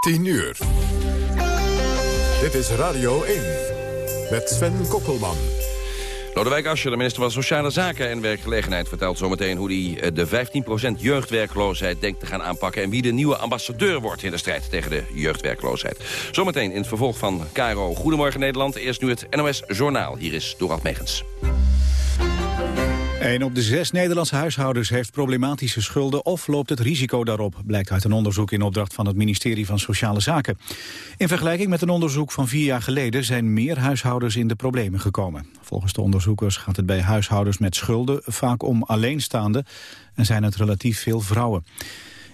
10 uur. Dit is Radio 1 met Sven Kokkelman. Lodewijk Asscher, de minister van Sociale Zaken en Werkgelegenheid... vertelt zometeen hoe hij eh, de 15% jeugdwerkloosheid denkt te gaan aanpakken... en wie de nieuwe ambassadeur wordt in de strijd tegen de jeugdwerkloosheid. Zometeen in het vervolg van KRO Goedemorgen Nederland. Eerst nu het NOS Journaal. Hier is Dorald Megens. Een op de zes Nederlandse huishoudens heeft problematische schulden of loopt het risico daarop, blijkt uit een onderzoek in opdracht van het ministerie van Sociale Zaken. In vergelijking met een onderzoek van vier jaar geleden zijn meer huishoudens in de problemen gekomen. Volgens de onderzoekers gaat het bij huishoudens met schulden vaak om alleenstaanden en zijn het relatief veel vrouwen.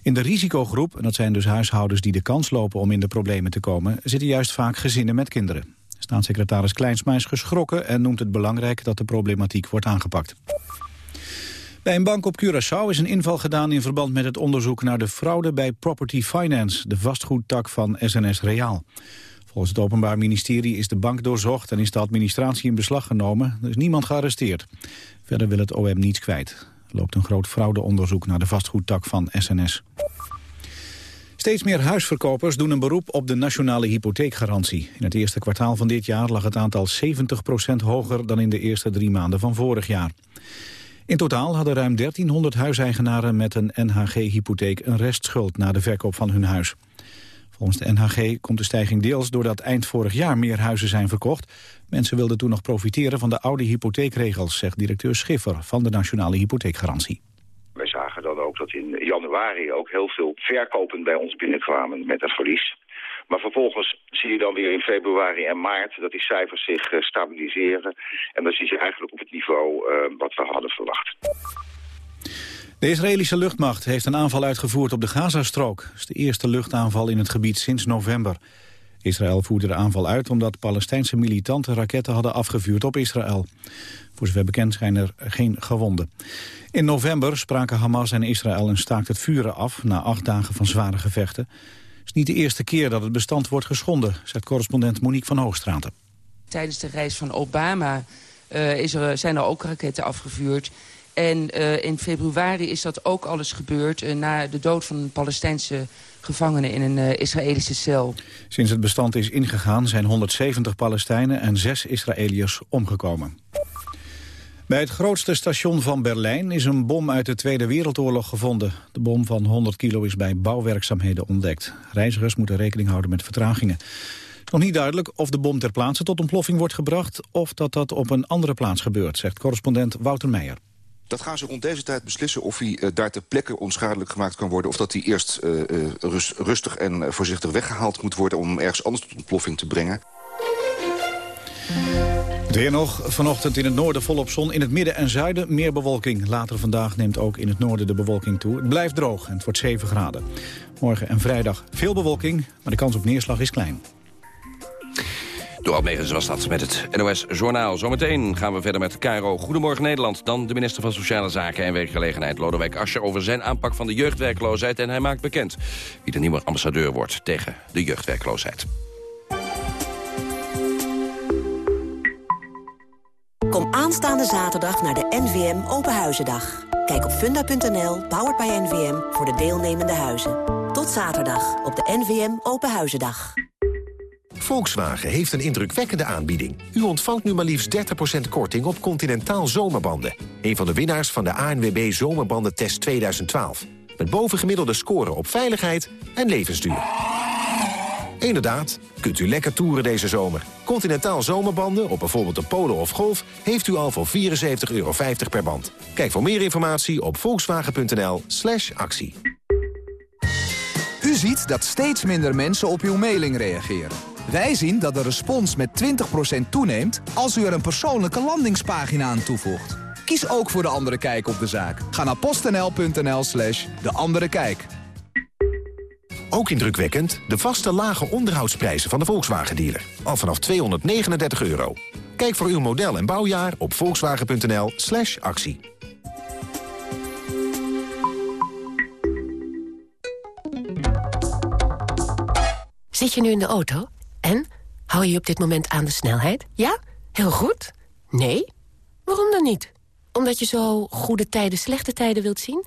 In de risicogroep, en dat zijn dus huishoudens die de kans lopen om in de problemen te komen, zitten juist vaak gezinnen met kinderen. Staatssecretaris Kleinsma is geschrokken en noemt het belangrijk dat de problematiek wordt aangepakt. Bij een bank op Curaçao is een inval gedaan in verband met het onderzoek naar de fraude bij Property Finance, de vastgoedtak van SNS Reaal. Volgens het Openbaar Ministerie is de bank doorzocht en is de administratie in beslag genomen. Er is niemand gearresteerd. Verder wil het OM niets kwijt. Er loopt een groot fraudeonderzoek naar de vastgoedtak van SNS. Steeds meer huisverkopers doen een beroep op de nationale hypotheekgarantie. In het eerste kwartaal van dit jaar lag het aantal 70% hoger dan in de eerste drie maanden van vorig jaar. In totaal hadden ruim 1300 huiseigenaren met een NHG-hypotheek een restschuld na de verkoop van hun huis. Volgens de NHG komt de stijging deels doordat eind vorig jaar meer huizen zijn verkocht. Mensen wilden toen nog profiteren van de oude hypotheekregels, zegt directeur Schiffer van de Nationale Hypotheekgarantie. Wij zagen dan ook dat in januari ook heel veel verkopen bij ons binnenkwamen met een verlies. Maar vervolgens zie je dan weer in februari en maart dat die cijfers zich uh, stabiliseren. En dan zie je eigenlijk op het niveau uh, wat we hadden verwacht. De Israëlische luchtmacht heeft een aanval uitgevoerd op de Gazastrook. Het is de eerste luchtaanval in het gebied sinds november. Israël voerde de aanval uit omdat Palestijnse militanten raketten hadden afgevuurd op Israël. Voor zover bekend zijn er geen gewonden. In november spraken Hamas en Israël een staakt het vuren af na acht dagen van zware gevechten. Het is niet de eerste keer dat het bestand wordt geschonden, zegt correspondent Monique van Hoogstraten. Tijdens de reis van Obama uh, is er, zijn er ook raketten afgevuurd. En uh, in februari is dat ook alles gebeurd uh, na de dood van een Palestijnse gevangene in een Israëlische cel. Sinds het bestand is ingegaan zijn 170 Palestijnen en 6 Israëliërs omgekomen. Bij het grootste station van Berlijn is een bom uit de Tweede Wereldoorlog gevonden. De bom van 100 kilo is bij bouwwerkzaamheden ontdekt. Reizigers moeten rekening houden met vertragingen. Nog niet duidelijk of de bom ter plaatse tot ontploffing wordt gebracht... of dat dat op een andere plaats gebeurt, zegt correspondent Wouter Meijer. Dat gaan ze rond deze tijd beslissen of hij uh, daar ter plekke onschadelijk gemaakt kan worden... of dat hij eerst uh, rust, rustig en voorzichtig weggehaald moet worden... om ergens anders tot ontploffing te brengen. Weer nog, vanochtend in het noorden volop zon, in het midden en zuiden meer bewolking. Later vandaag neemt ook in het noorden de bewolking toe. Het blijft droog en het wordt 7 graden. Morgen en vrijdag veel bewolking, maar de kans op neerslag is klein. Door Almegens was dat met het NOS Journaal. Zometeen gaan we verder met Cairo. Goedemorgen Nederland. Dan de minister van Sociale Zaken en Werkgelegenheid Lodewijk Asscher... over zijn aanpak van de jeugdwerkloosheid. En hij maakt bekend wie de nieuwe ambassadeur wordt tegen de jeugdwerkloosheid. Kom aanstaande zaterdag naar de NVM Openhuizendag. Kijk op funda.nl, powered by NVM, voor de deelnemende huizen. Tot zaterdag op de NVM Openhuizendag. Volkswagen heeft een indrukwekkende aanbieding. U ontvangt nu maar liefst 30% korting op Continentaal Zomerbanden. Een van de winnaars van de ANWB Zomerbandentest 2012. Met bovengemiddelde scoren op veiligheid en levensduur. Inderdaad, kunt u lekker toeren deze zomer. Continentaal zomerbanden op bijvoorbeeld de Polo of Golf... heeft u al voor 74,50 euro per band. Kijk voor meer informatie op volkswagen.nl slash actie. U ziet dat steeds minder mensen op uw mailing reageren. Wij zien dat de respons met 20% toeneemt... als u er een persoonlijke landingspagina aan toevoegt. Kies ook voor De Andere Kijk op de zaak. Ga naar postnl.nl slash De Andere Kijk. Ook indrukwekkend de vaste lage onderhoudsprijzen van de Volkswagen-dealer. Al vanaf 239 euro. Kijk voor uw model en bouwjaar op volkswagen.nl slash actie. Zit je nu in de auto? En? Hou je op dit moment aan de snelheid? Ja? Heel goed? Nee? Waarom dan niet? Omdat je zo goede tijden, slechte tijden wilt zien?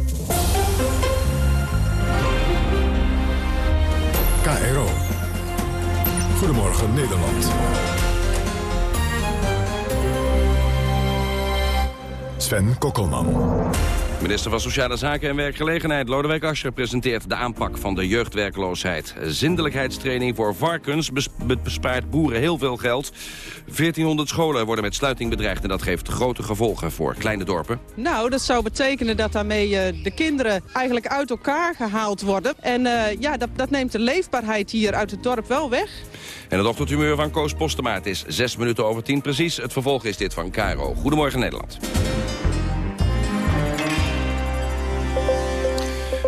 Goedemorgen Nederland. Sven Kokkelman. Minister van Sociale Zaken en Werkgelegenheid Lodewijk Asscher presenteert de aanpak van de jeugdwerkloosheid. Zindelijkheidstraining voor varkens bespaart boeren heel veel geld. 1400 scholen worden met sluiting bedreigd en dat geeft grote gevolgen voor kleine dorpen. Nou, dat zou betekenen dat daarmee uh, de kinderen eigenlijk uit elkaar gehaald worden. En uh, ja, dat, dat neemt de leefbaarheid hier uit het dorp wel weg. En het ochtendhumeur van Koos Postemaat is 6 minuten over 10 precies. Het vervolg is dit van Caro. Goedemorgen Nederland.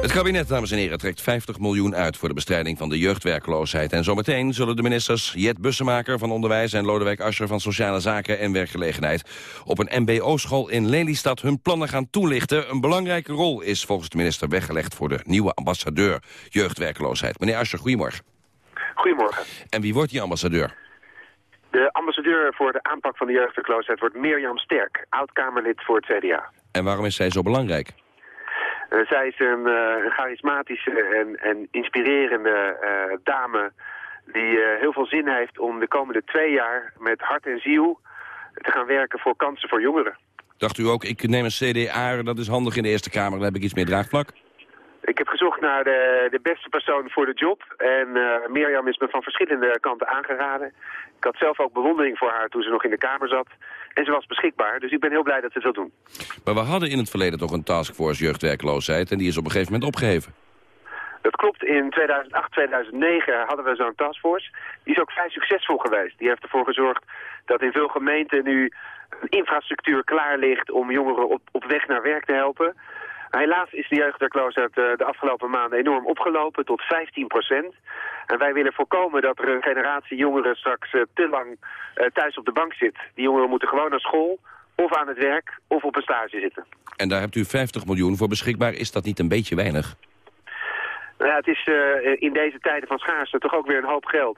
Het kabinet, dames en heren, trekt 50 miljoen uit voor de bestrijding van de jeugdwerkloosheid. En zometeen zullen de ministers Jet Bussemaker van Onderwijs en Lodewijk Asscher van Sociale Zaken en Werkgelegenheid op een mbo-school in Lelystad hun plannen gaan toelichten. Een belangrijke rol is volgens de minister weggelegd voor de nieuwe ambassadeur jeugdwerkloosheid. Meneer Asscher, goedemorgen. Goedemorgen. En wie wordt die ambassadeur? De ambassadeur voor de aanpak van de jeugdwerkloosheid wordt Mirjam Sterk, oud-Kamerlid voor het CDA. En waarom is zij zo belangrijk? Uh, zij is een, uh, charismatische en, en inspirerende uh, dame die heel veel zin heeft om de komende twee jaar met hart en ziel te gaan werken voor kansen voor jongeren. Dacht u ook, ik neem een CDA, dat is handig in de Eerste Kamer, dan heb ik iets meer draagvlak? Ik heb gezocht naar de, de beste persoon voor de job. En uh, Mirjam is me van verschillende kanten aangeraden. Ik had zelf ook bewondering voor haar toen ze nog in de Kamer zat. En ze was beschikbaar, dus ik ben heel blij dat ze het wil doen. Maar we hadden in het verleden toch een taskforce jeugdwerkloosheid... en die is op een gegeven moment opgeheven. Dat klopt. In 2008, 2009 hadden we zo'n taskforce. Die is ook vrij succesvol geweest. Die heeft ervoor gezorgd dat in veel gemeenten nu een infrastructuur klaar ligt... om jongeren op, op weg naar werk te helpen... Helaas is de jeugdwerkloosheid uh, de afgelopen maanden enorm opgelopen tot 15 procent. En wij willen voorkomen dat er een generatie jongeren straks uh, te lang uh, thuis op de bank zit. Die jongeren moeten gewoon naar school, of aan het werk, of op een stage zitten. En daar hebt u 50 miljoen voor beschikbaar. Is dat niet een beetje weinig? Nou ja, het is in deze tijden van schaarste toch ook weer een hoop geld.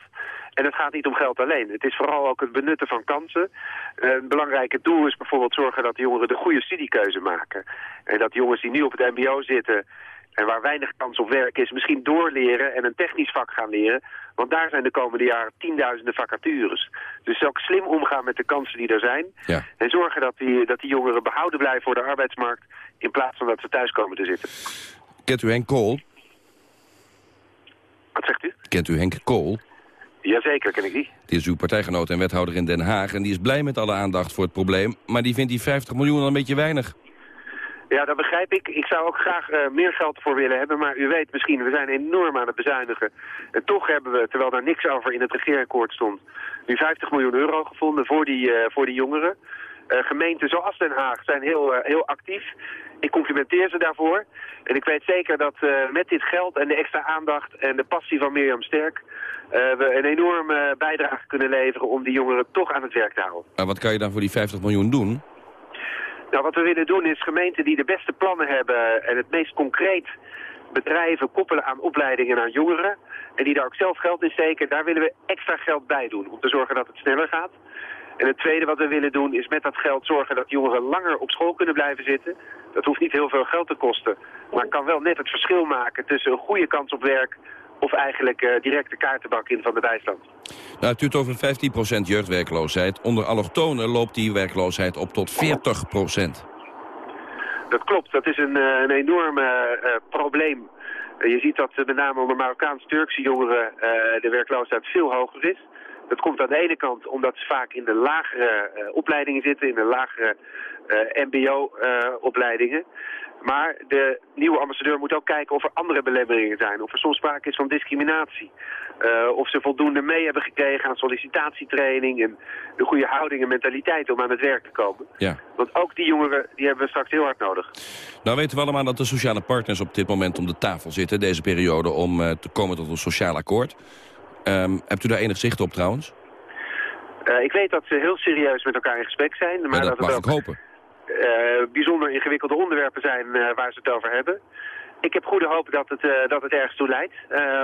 En het gaat niet om geld alleen. Het is vooral ook het benutten van kansen. Een belangrijk doel is bijvoorbeeld zorgen dat de jongeren de goede studiekeuze maken. En dat jongens die nu op het mbo zitten en waar weinig kans op werk is, misschien doorleren en een technisch vak gaan leren. Want daar zijn de komende jaren tienduizenden vacatures. Dus ook slim omgaan met de kansen die er zijn. Ja. En zorgen dat die, dat die jongeren behouden blijven voor de arbeidsmarkt... in plaats van dat ze thuis komen te zitten. Kent u Henk Kool? Wat zegt u? Kent u Henk Kool? Jazeker, ken ik die. Die is uw partijgenoot en wethouder in Den Haag. En die is blij met alle aandacht voor het probleem. Maar die vindt die 50 miljoen al een beetje weinig. Ja, dat begrijp ik. Ik zou ook graag uh, meer geld voor willen hebben. Maar u weet misschien, we zijn enorm aan het bezuinigen. En toch hebben we, terwijl daar niks over in het regeerakkoord stond... nu 50 miljoen euro gevonden voor die, uh, voor die jongeren. Uh, gemeenten zoals Den Haag zijn heel, heel actief. Ik complimenteer ze daarvoor. En ik weet zeker dat met dit geld en de extra aandacht en de passie van Mirjam Sterk... we een enorme bijdrage kunnen leveren om die jongeren toch aan het werk te houden. Maar wat kan je dan voor die 50 miljoen doen? Nou, wat we willen doen is gemeenten die de beste plannen hebben en het meest concreet bedrijven koppelen aan opleidingen aan jongeren. En die daar ook zelf geld in steken, daar willen we extra geld bij doen om te zorgen dat het sneller gaat. En het tweede wat we willen doen is met dat geld zorgen dat jongeren langer op school kunnen blijven zitten. Dat hoeft niet heel veel geld te kosten, maar kan wel net het verschil maken tussen een goede kans op werk of eigenlijk uh, direct de kaartenbak in van de bijstand. Nou, het duurt over 15% jeugdwerkloosheid. Onder allochtonen loopt die werkloosheid op tot 40%. Dat klopt, dat is een, uh, een enorm uh, probleem. je ziet dat met name onder Marokkaans-Turkse jongeren de werkloosheid veel hoger is. Dat komt aan de ene kant omdat ze vaak in de lagere opleidingen zitten, in de lagere mbo-opleidingen. Maar de nieuwe ambassadeur moet ook kijken of er andere belemmeringen zijn. Of er soms sprake is van discriminatie. Uh, of ze voldoende mee hebben gekregen aan sollicitatietraining... en de goede houding en mentaliteit om aan het werk te komen. Ja. Want ook die jongeren die hebben we straks heel hard nodig. Nou weten we allemaal dat de sociale partners op dit moment om de tafel zitten... deze periode om uh, te komen tot een sociaal akkoord. Um, hebt u daar enig zicht op trouwens? Uh, ik weet dat ze heel serieus met elkaar in gesprek zijn. Maar ja, dat, dat mag het ik ook, hopen. Uh, bijzonder ingewikkelde onderwerpen zijn uh, waar ze het over hebben. Ik heb goede hoop dat het, dat het ergens toe leidt.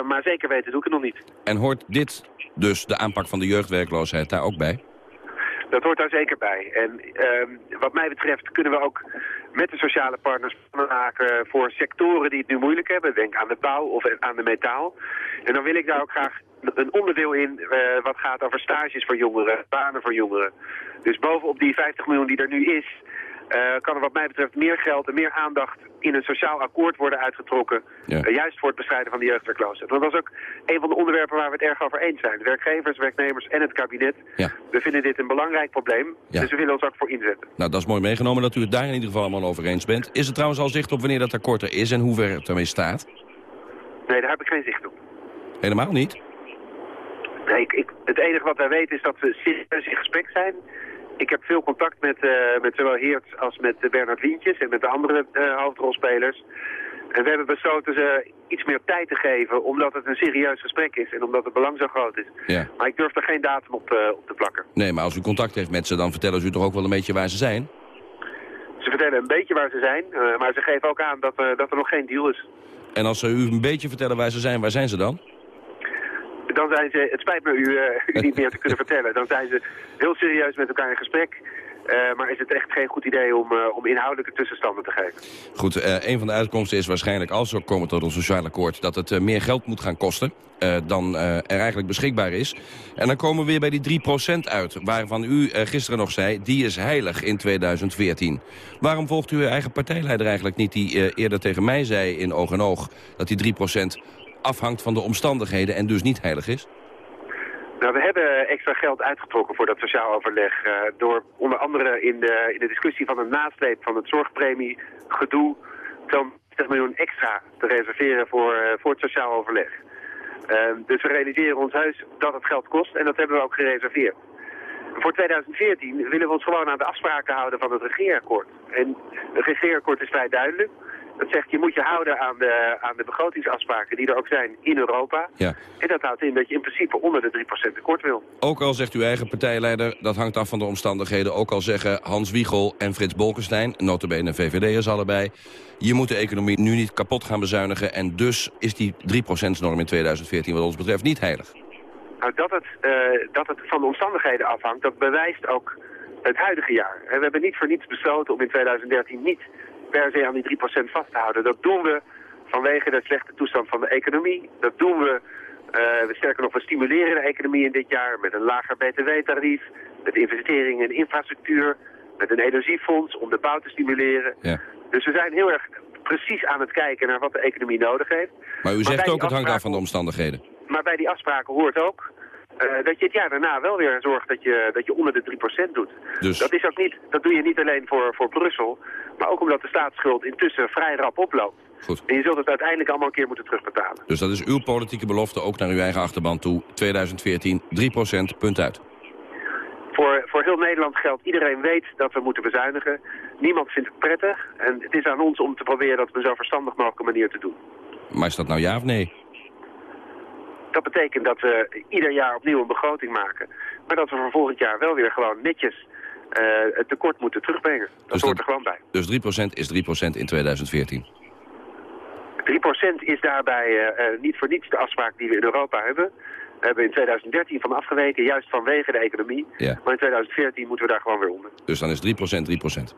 maar zeker weten doe ik het nog niet. En hoort dit dus, de aanpak van de jeugdwerkloosheid, daar ook bij? Dat hoort daar zeker bij. En uh, wat mij betreft kunnen we ook met de sociale partners maken voor sectoren die het nu moeilijk hebben. Denk aan de bouw of aan de metaal. En dan wil ik daar ook graag een onderdeel in uh, wat gaat over stages voor jongeren, banen voor jongeren. Dus bovenop die 50 miljoen die er nu is, uh, kan er wat mij betreft meer geld en meer aandacht in een sociaal akkoord worden uitgetrokken. Ja. Uh, juist voor het bestrijden van de jeugdwerkloosheid. Want dat is ook een van de onderwerpen waar we het erg over eens zijn. De werkgevers, werknemers en het kabinet. Ja. We vinden dit een belangrijk probleem. Ja. Dus we willen ons ook voor inzetten. Nou, dat is mooi meegenomen dat u het daar in ieder geval allemaal over eens bent. Is er trouwens al zicht op wanneer dat akkoord er is en hoe ver het ermee staat? Nee, daar heb ik geen zicht op. Helemaal niet? Nee, ik, ik, het enige wat wij weten is dat we serieus in gesprek zijn. Ik heb veel contact met, uh, met zowel Heert als met Bernard Wientjes en met de andere uh, hoofdrolspelers. En we hebben besloten ze iets meer tijd te geven, omdat het een serieus gesprek is en omdat het belang zo groot is. Ja. Maar ik durf er geen datum op, uh, op te plakken. Nee, maar als u contact heeft met ze, dan vertellen ze u toch ook wel een beetje waar ze zijn? Ze vertellen een beetje waar ze zijn, maar ze geven ook aan dat, dat er nog geen deal is. En als ze u een beetje vertellen waar ze zijn, waar zijn ze dan? Dan zijn ze, het spijt me u, uh, u niet meer te kunnen vertellen, dan zijn ze heel serieus met elkaar in gesprek. Uh, maar is het echt geen goed idee om, uh, om inhoudelijke tussenstanden te geven. Goed, uh, een van de uitkomsten is waarschijnlijk als we komen tot een sociaal akkoord... dat het meer geld moet gaan kosten dan er eigenlijk beschikbaar is. En dan komen we weer bij die 3% uit, waarvan u gisteren nog zei... die is heilig in 2014. Waarom volgt u uw eigen partijleider eigenlijk niet... die eerder tegen mij zei in oog en oog dat die 3% afhangt van de omstandigheden en dus niet heilig is? Nou, we hebben extra geld uitgetrokken voor dat sociaal overleg. Uh, door onder andere in de, in de discussie van een nasleep van het zorgpremiegedoe... zo'n 20 miljoen extra te reserveren voor, uh, voor het sociaal overleg. Uh, dus we realiseren ons heus dat het geld kost en dat hebben we ook gereserveerd. Voor 2014 willen we ons gewoon aan de afspraken houden van het regeerakkoord. En het regeerakkoord is vrij duidelijk. Dat zegt, je moet je houden aan de, aan de begrotingsafspraken die er ook zijn in Europa. Ja. En dat houdt in dat je in principe onder de 3% tekort wil. Ook al zegt uw eigen partijleider, dat hangt af van de omstandigheden. Ook al zeggen Hans Wiegel en Frits Bolkestein, notabene VVD'ers allebei... je moet de economie nu niet kapot gaan bezuinigen... en dus is die 3%-norm in 2014 wat ons betreft niet heilig. Nou, dat het, uh, dat het van de omstandigheden afhangt, dat bewijst ook het huidige jaar. We hebben niet voor niets besloten om in 2013 niet per se aan die 3% vast te houden. Dat doen we vanwege de slechte toestand van de economie. Dat doen we, uh, we sterker nog, we stimuleren de economie in dit jaar met een lager btw-tarief, met investeringen in infrastructuur, met een energiefonds om de bouw te stimuleren. Ja. Dus we zijn heel erg precies aan het kijken naar wat de economie nodig heeft. Maar u zegt ook het hangt af van de omstandigheden. Maar bij die afspraken hoort ook uh, dat je het jaar daarna wel weer zorgt dat je, dat je onder de 3% doet. Dus... Dat, is ook niet, dat doe je niet alleen voor, voor Brussel, maar ook omdat de staatsschuld intussen vrij rap oploopt. Goed. En je zult het uiteindelijk allemaal een keer moeten terugbetalen. Dus dat is uw politieke belofte ook naar uw eigen achterban toe. 2014, 3%, punt uit. Voor, voor heel Nederland geldt, iedereen weet dat we moeten bezuinigen. Niemand vindt het prettig. En het is aan ons om te proberen dat op een zo verstandig mogelijke manier te doen. Maar is dat nou ja of nee? Dat betekent dat we ieder jaar opnieuw een begroting maken. Maar dat we voor volgend jaar wel weer gewoon netjes uh, het tekort moeten terugbrengen. Dat dus hoort er gewoon bij. Dus 3% is 3% in 2014? 3% is daarbij uh, uh, niet voor niets de afspraak die we in Europa hebben. We hebben in 2013 van afgeweken, juist vanwege de economie. Ja. Maar in 2014 moeten we daar gewoon weer onder. Dus dan is 3% 3%?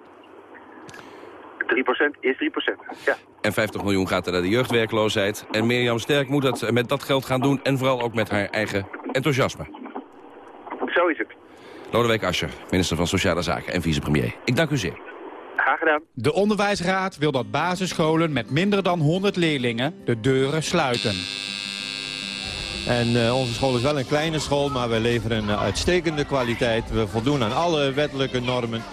3% is 3%, ja. En 50 miljoen gaat er naar de jeugdwerkloosheid. En Mirjam Sterk moet dat met dat geld gaan doen. En vooral ook met haar eigen enthousiasme. Zo is het. Lodewijk Asscher, minister van Sociale Zaken en vicepremier. Ik dank u zeer. Graag gedaan. De onderwijsraad wil dat basisscholen met minder dan 100 leerlingen de deuren sluiten. En uh, onze school is wel een kleine school, maar we leveren een uitstekende kwaliteit. We voldoen aan alle wettelijke normen.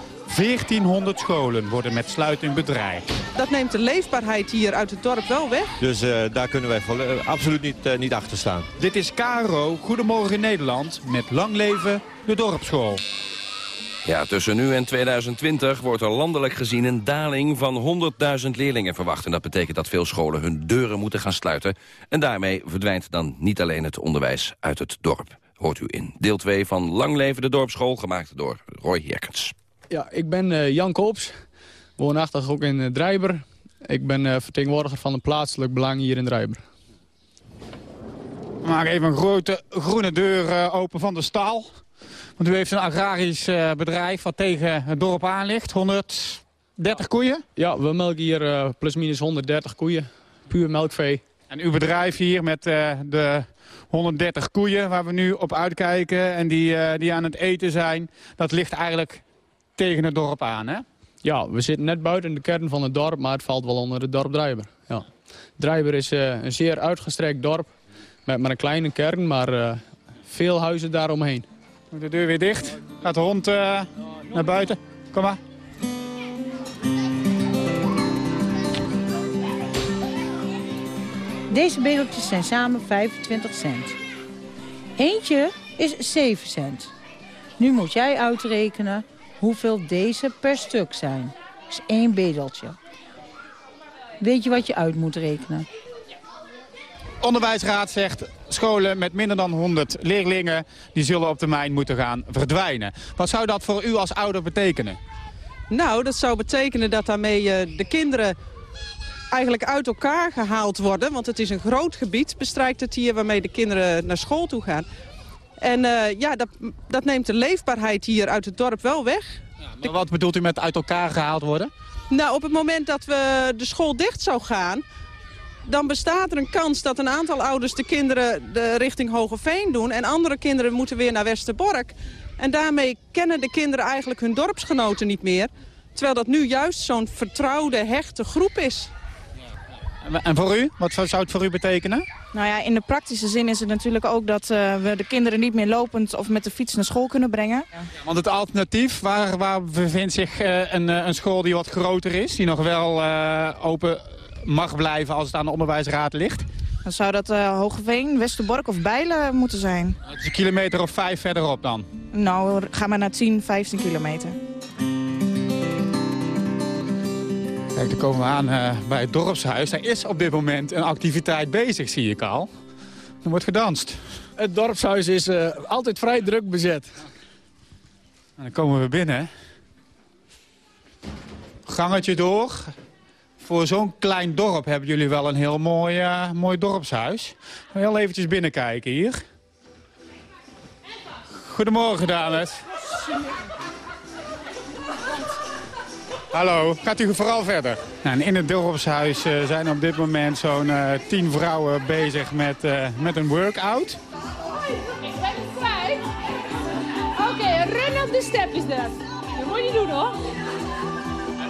1400 scholen worden met sluiting bedreigd. Dat neemt de leefbaarheid hier uit het dorp wel weg. Dus uh, daar kunnen wij uh, absoluut niet, uh, niet achter staan. Dit is KRO, Goedemorgen Nederland, met lang leven de dorpsschool. Ja, tussen nu en 2020 wordt er landelijk gezien een daling van 100.000 leerlingen verwacht. En dat betekent dat veel scholen hun deuren moeten gaan sluiten. En daarmee verdwijnt dan niet alleen het onderwijs uit het dorp. Hoort u in deel 2 van Lang Leven de Dorpsschool, gemaakt door Roy Herkens. Ja, ik ben uh, Jan Koops, woonachtig ook in uh, Drijber. Ik ben uh, vertegenwoordiger van een plaatselijk belang hier in Drijber. We maken even een grote groene deur open van de staal. Want u heeft een agrarisch bedrijf wat tegen het dorp aan ligt. 130 koeien? Ja, we melken hier plusminus 130 koeien. Puur melkvee. En uw bedrijf hier met uh, de 130 koeien waar we nu op uitkijken... en die, die aan het eten zijn, dat ligt eigenlijk tegen het dorp aan, hè? Ja, we zitten net buiten de kern van het dorp, maar het valt wel onder het dorp Drijber. Ja. Drijber is een zeer uitgestrekt dorp met maar een kleine kern, maar veel huizen daaromheen. De deur weer dicht. Gaat de hond uh, naar buiten. Kom maar. Deze bedeltjes zijn samen 25 cent. Eentje is 7 cent. Nu moet jij uitrekenen hoeveel deze per stuk zijn. Dat is één bedeltje. Weet je wat je uit moet rekenen? Onderwijsraad zegt scholen met minder dan 100 leerlingen... die zullen op termijn moeten gaan verdwijnen. Wat zou dat voor u als ouder betekenen? Nou, dat zou betekenen dat daarmee uh, de kinderen eigenlijk uit elkaar gehaald worden. Want het is een groot gebied, bestrijkt het hier, waarmee de kinderen naar school toe gaan. En uh, ja, dat, dat neemt de leefbaarheid hier uit het dorp wel weg. Ja, maar wat bedoelt u met uit elkaar gehaald worden? Nou, op het moment dat we de school dicht zou gaan dan bestaat er een kans dat een aantal ouders de kinderen de richting Hogeveen doen... en andere kinderen moeten weer naar Westerbork. En daarmee kennen de kinderen eigenlijk hun dorpsgenoten niet meer. Terwijl dat nu juist zo'n vertrouwde, hechte groep is. En voor u? Wat zou het voor u betekenen? Nou ja, in de praktische zin is het natuurlijk ook dat uh, we de kinderen niet meer lopend of met de fiets naar school kunnen brengen. Ja. Want het alternatief, waar, waar bevindt zich uh, een, een school die wat groter is, die nog wel uh, open mag blijven als het aan de onderwijsraad ligt? Dan zou dat Hogeveen, Westerbork of Bijlen moeten zijn. Het is een kilometer of vijf verderop dan? Nou, ga maar naar 10, 15 kilometer. Kijk, dan komen we aan uh, bij het dorpshuis. Er is op dit moment een activiteit bezig, zie ik al. Er wordt gedanst. Het dorpshuis is uh, altijd vrij druk bezet. En dan komen we binnen. Gangetje door voor zo'n klein dorp hebben jullie wel een heel mooi, uh, mooi dorpshuis. Heel eventjes binnenkijken hier. Goedemorgen, dames. Hallo, gaat u vooral verder? Nou, in het dorpshuis uh, zijn op dit moment zo'n uh, tien vrouwen bezig met, uh, met een workout. Ik ben vrij. Oké, okay, ren op de stepjes daar. Dat moet je doen hoor.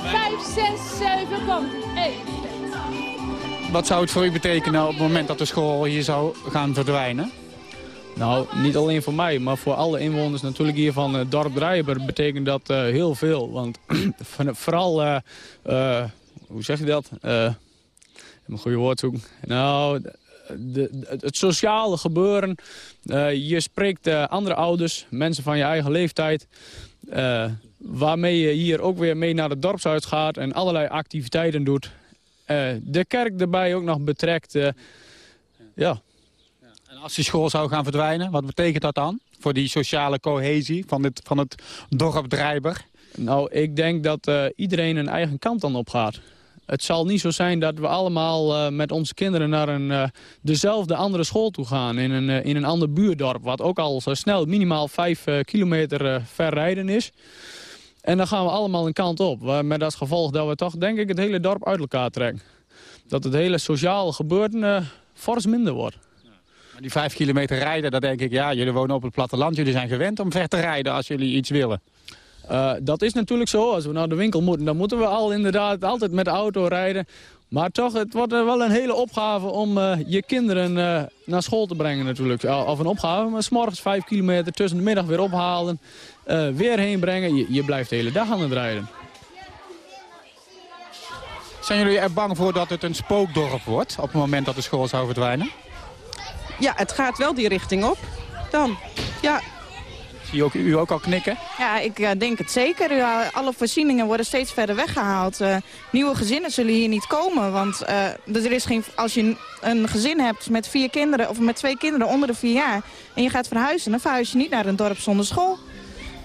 Vijf, zes, zeven, kom. Hey. Wat zou het voor u betekenen op het moment dat de school hier zou gaan verdwijnen? Nou, niet alleen voor mij, maar voor alle inwoners natuurlijk hier van uh, dorp Drijber betekent dat uh, heel veel. Want vooral, uh, hoe zeg je dat? een goede woord zoeken. Nou, de, het sociale gebeuren. je spreekt andere ouders, mensen van je eigen leeftijd waarmee je hier ook weer mee naar het dorpshuis gaat en allerlei activiteiten doet. De kerk erbij ook nog betrekt. Ja. Als die school zou gaan verdwijnen, wat betekent dat dan? Voor die sociale cohesie van, dit, van het dorp Drijber? Nou, ik denk dat uh, iedereen een eigen kant dan op gaat. Het zal niet zo zijn dat we allemaal met onze kinderen naar een, dezelfde andere school toe gaan. In een, in een ander buurdorp, wat ook al zo snel minimaal vijf kilometer ver rijden is. En dan gaan we allemaal een kant op. Met als gevolg dat we toch, denk ik, het hele dorp uit elkaar trekken. Dat het hele sociale gebeuren fors minder wordt. Die vijf kilometer rijden, dat denk ik, ja, jullie wonen op het platteland. Jullie zijn gewend om ver te rijden als jullie iets willen. Uh, dat is natuurlijk zo. Als we naar de winkel moeten, dan moeten we al inderdaad altijd met de auto rijden. Maar toch, het wordt eh, wel een hele opgave om eh, je kinderen eh, naar school te brengen natuurlijk. Of een opgave, maar s morgens vijf kilometer, tussen de middag weer ophalen. weer heen brengen, je, je, blijft de hele dag aan het rijden. Zijn jullie er bang voor dat het een spookdorp wordt op het moment dat de school zou verdwijnen? Ja, het gaat wel die richting op. Dan, ja, Zie ook, u ook al knikken? Ja, ik uh, denk het zeker. Uh, alle voorzieningen worden steeds verder weggehaald. Uh, nieuwe gezinnen zullen hier niet komen. Want er is geen, als je een gezin hebt met vier kinderen of met twee kinderen onder de vier jaar... en je gaat verhuizen, dan verhuis je niet naar een dorp zonder school.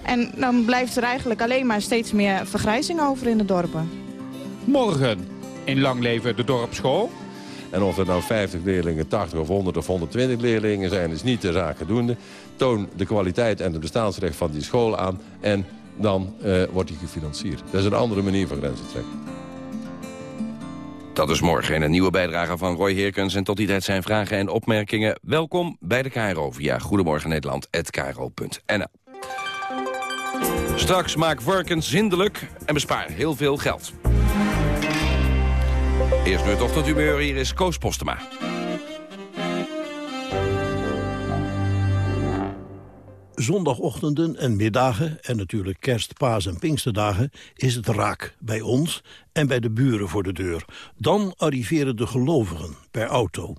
En dan blijft er eigenlijk alleen maar steeds meer vergrijzing over in de dorpen. Morgen in Lang Leven de dorpsschool. En of er nou 50 leerlingen, 80 of 100 of 120 leerlingen zijn... is niet de zaak doende. Toon de kwaliteit en het bestaansrecht van die school aan... en dan uh, wordt die gefinancierd. Dat is een andere manier van grenzen trekken. Dat is morgen een nieuwe bijdrage van Roy Heerkens. En tot die tijd zijn vragen en opmerkingen. Welkom bij de KRO via Goedemorgen Nederland, Straks maak workens zindelijk en bespaar heel veel geld. Eerst nu het ochtendhumeur, hier is Koos Postema. zondagochtenden en middagen... en natuurlijk kerst, paas en pinksterdagen is het raak bij ons en bij de buren voor de deur. Dan arriveren de gelovigen per auto.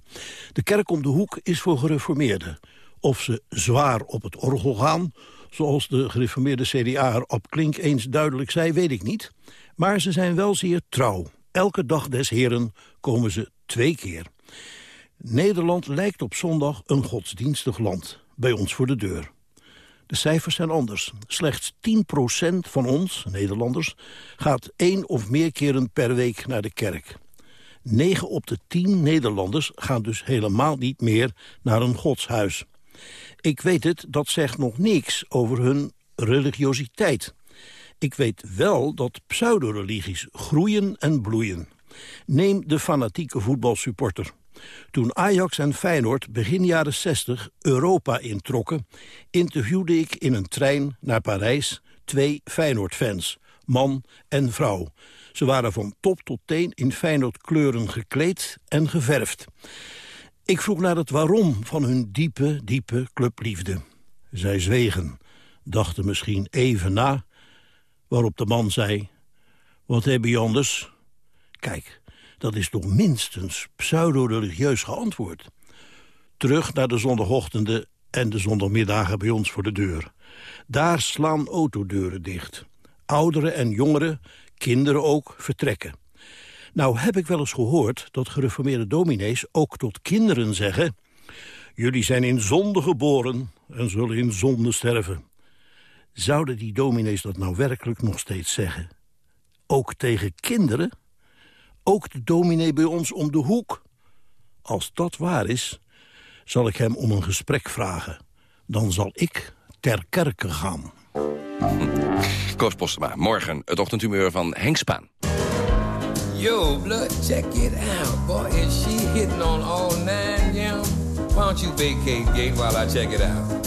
De kerk om de hoek is voor gereformeerden. Of ze zwaar op het orgel gaan, zoals de gereformeerde CDA op Klink eens duidelijk zei, weet ik niet. Maar ze zijn wel zeer trouw. Elke dag des heren komen ze twee keer. Nederland lijkt op zondag een godsdienstig land. Bij ons voor de deur. De cijfers zijn anders. Slechts 10% van ons, Nederlanders, gaat één of meer keren per week naar de kerk. 9 op de 10 Nederlanders gaan dus helemaal niet meer naar een godshuis. Ik weet het, dat zegt nog niks over hun religiositeit. Ik weet wel dat pseudoreligies groeien en bloeien. Neem de fanatieke voetbalsupporter. Toen Ajax en Feyenoord begin jaren 60 Europa introkken... interviewde ik in een trein naar Parijs twee Feyenoord-fans, man en vrouw. Ze waren van top tot teen in Feyenoord-kleuren gekleed en geverfd. Ik vroeg naar het waarom van hun diepe, diepe clubliefde. Zij zwegen, dachten misschien even na, waarop de man zei... Wat hebben je anders? Kijk, dat is toch minstens pseudo-religieus geantwoord. Terug naar de zondagochtenden en de zondagmiddagen bij ons voor de deur. Daar slaan autodeuren dicht. Ouderen en jongeren, kinderen ook, vertrekken. Nou heb ik wel eens gehoord dat gereformeerde dominees ook tot kinderen zeggen... jullie zijn in zonde geboren en zullen in zonde sterven. Zouden die dominees dat nou werkelijk nog steeds zeggen? Ook tegen kinderen? ook de dominee bij ons om de hoek. Als dat waar is, zal ik hem om een gesprek vragen. Dan zal ik ter kerke gaan. Koos Postema, morgen het ochtendhumeur van Henk Spaan. Yo, blood, check it out. Boy, is she hitting on all nine, yeah? Why don't you vacate gate while I check it out?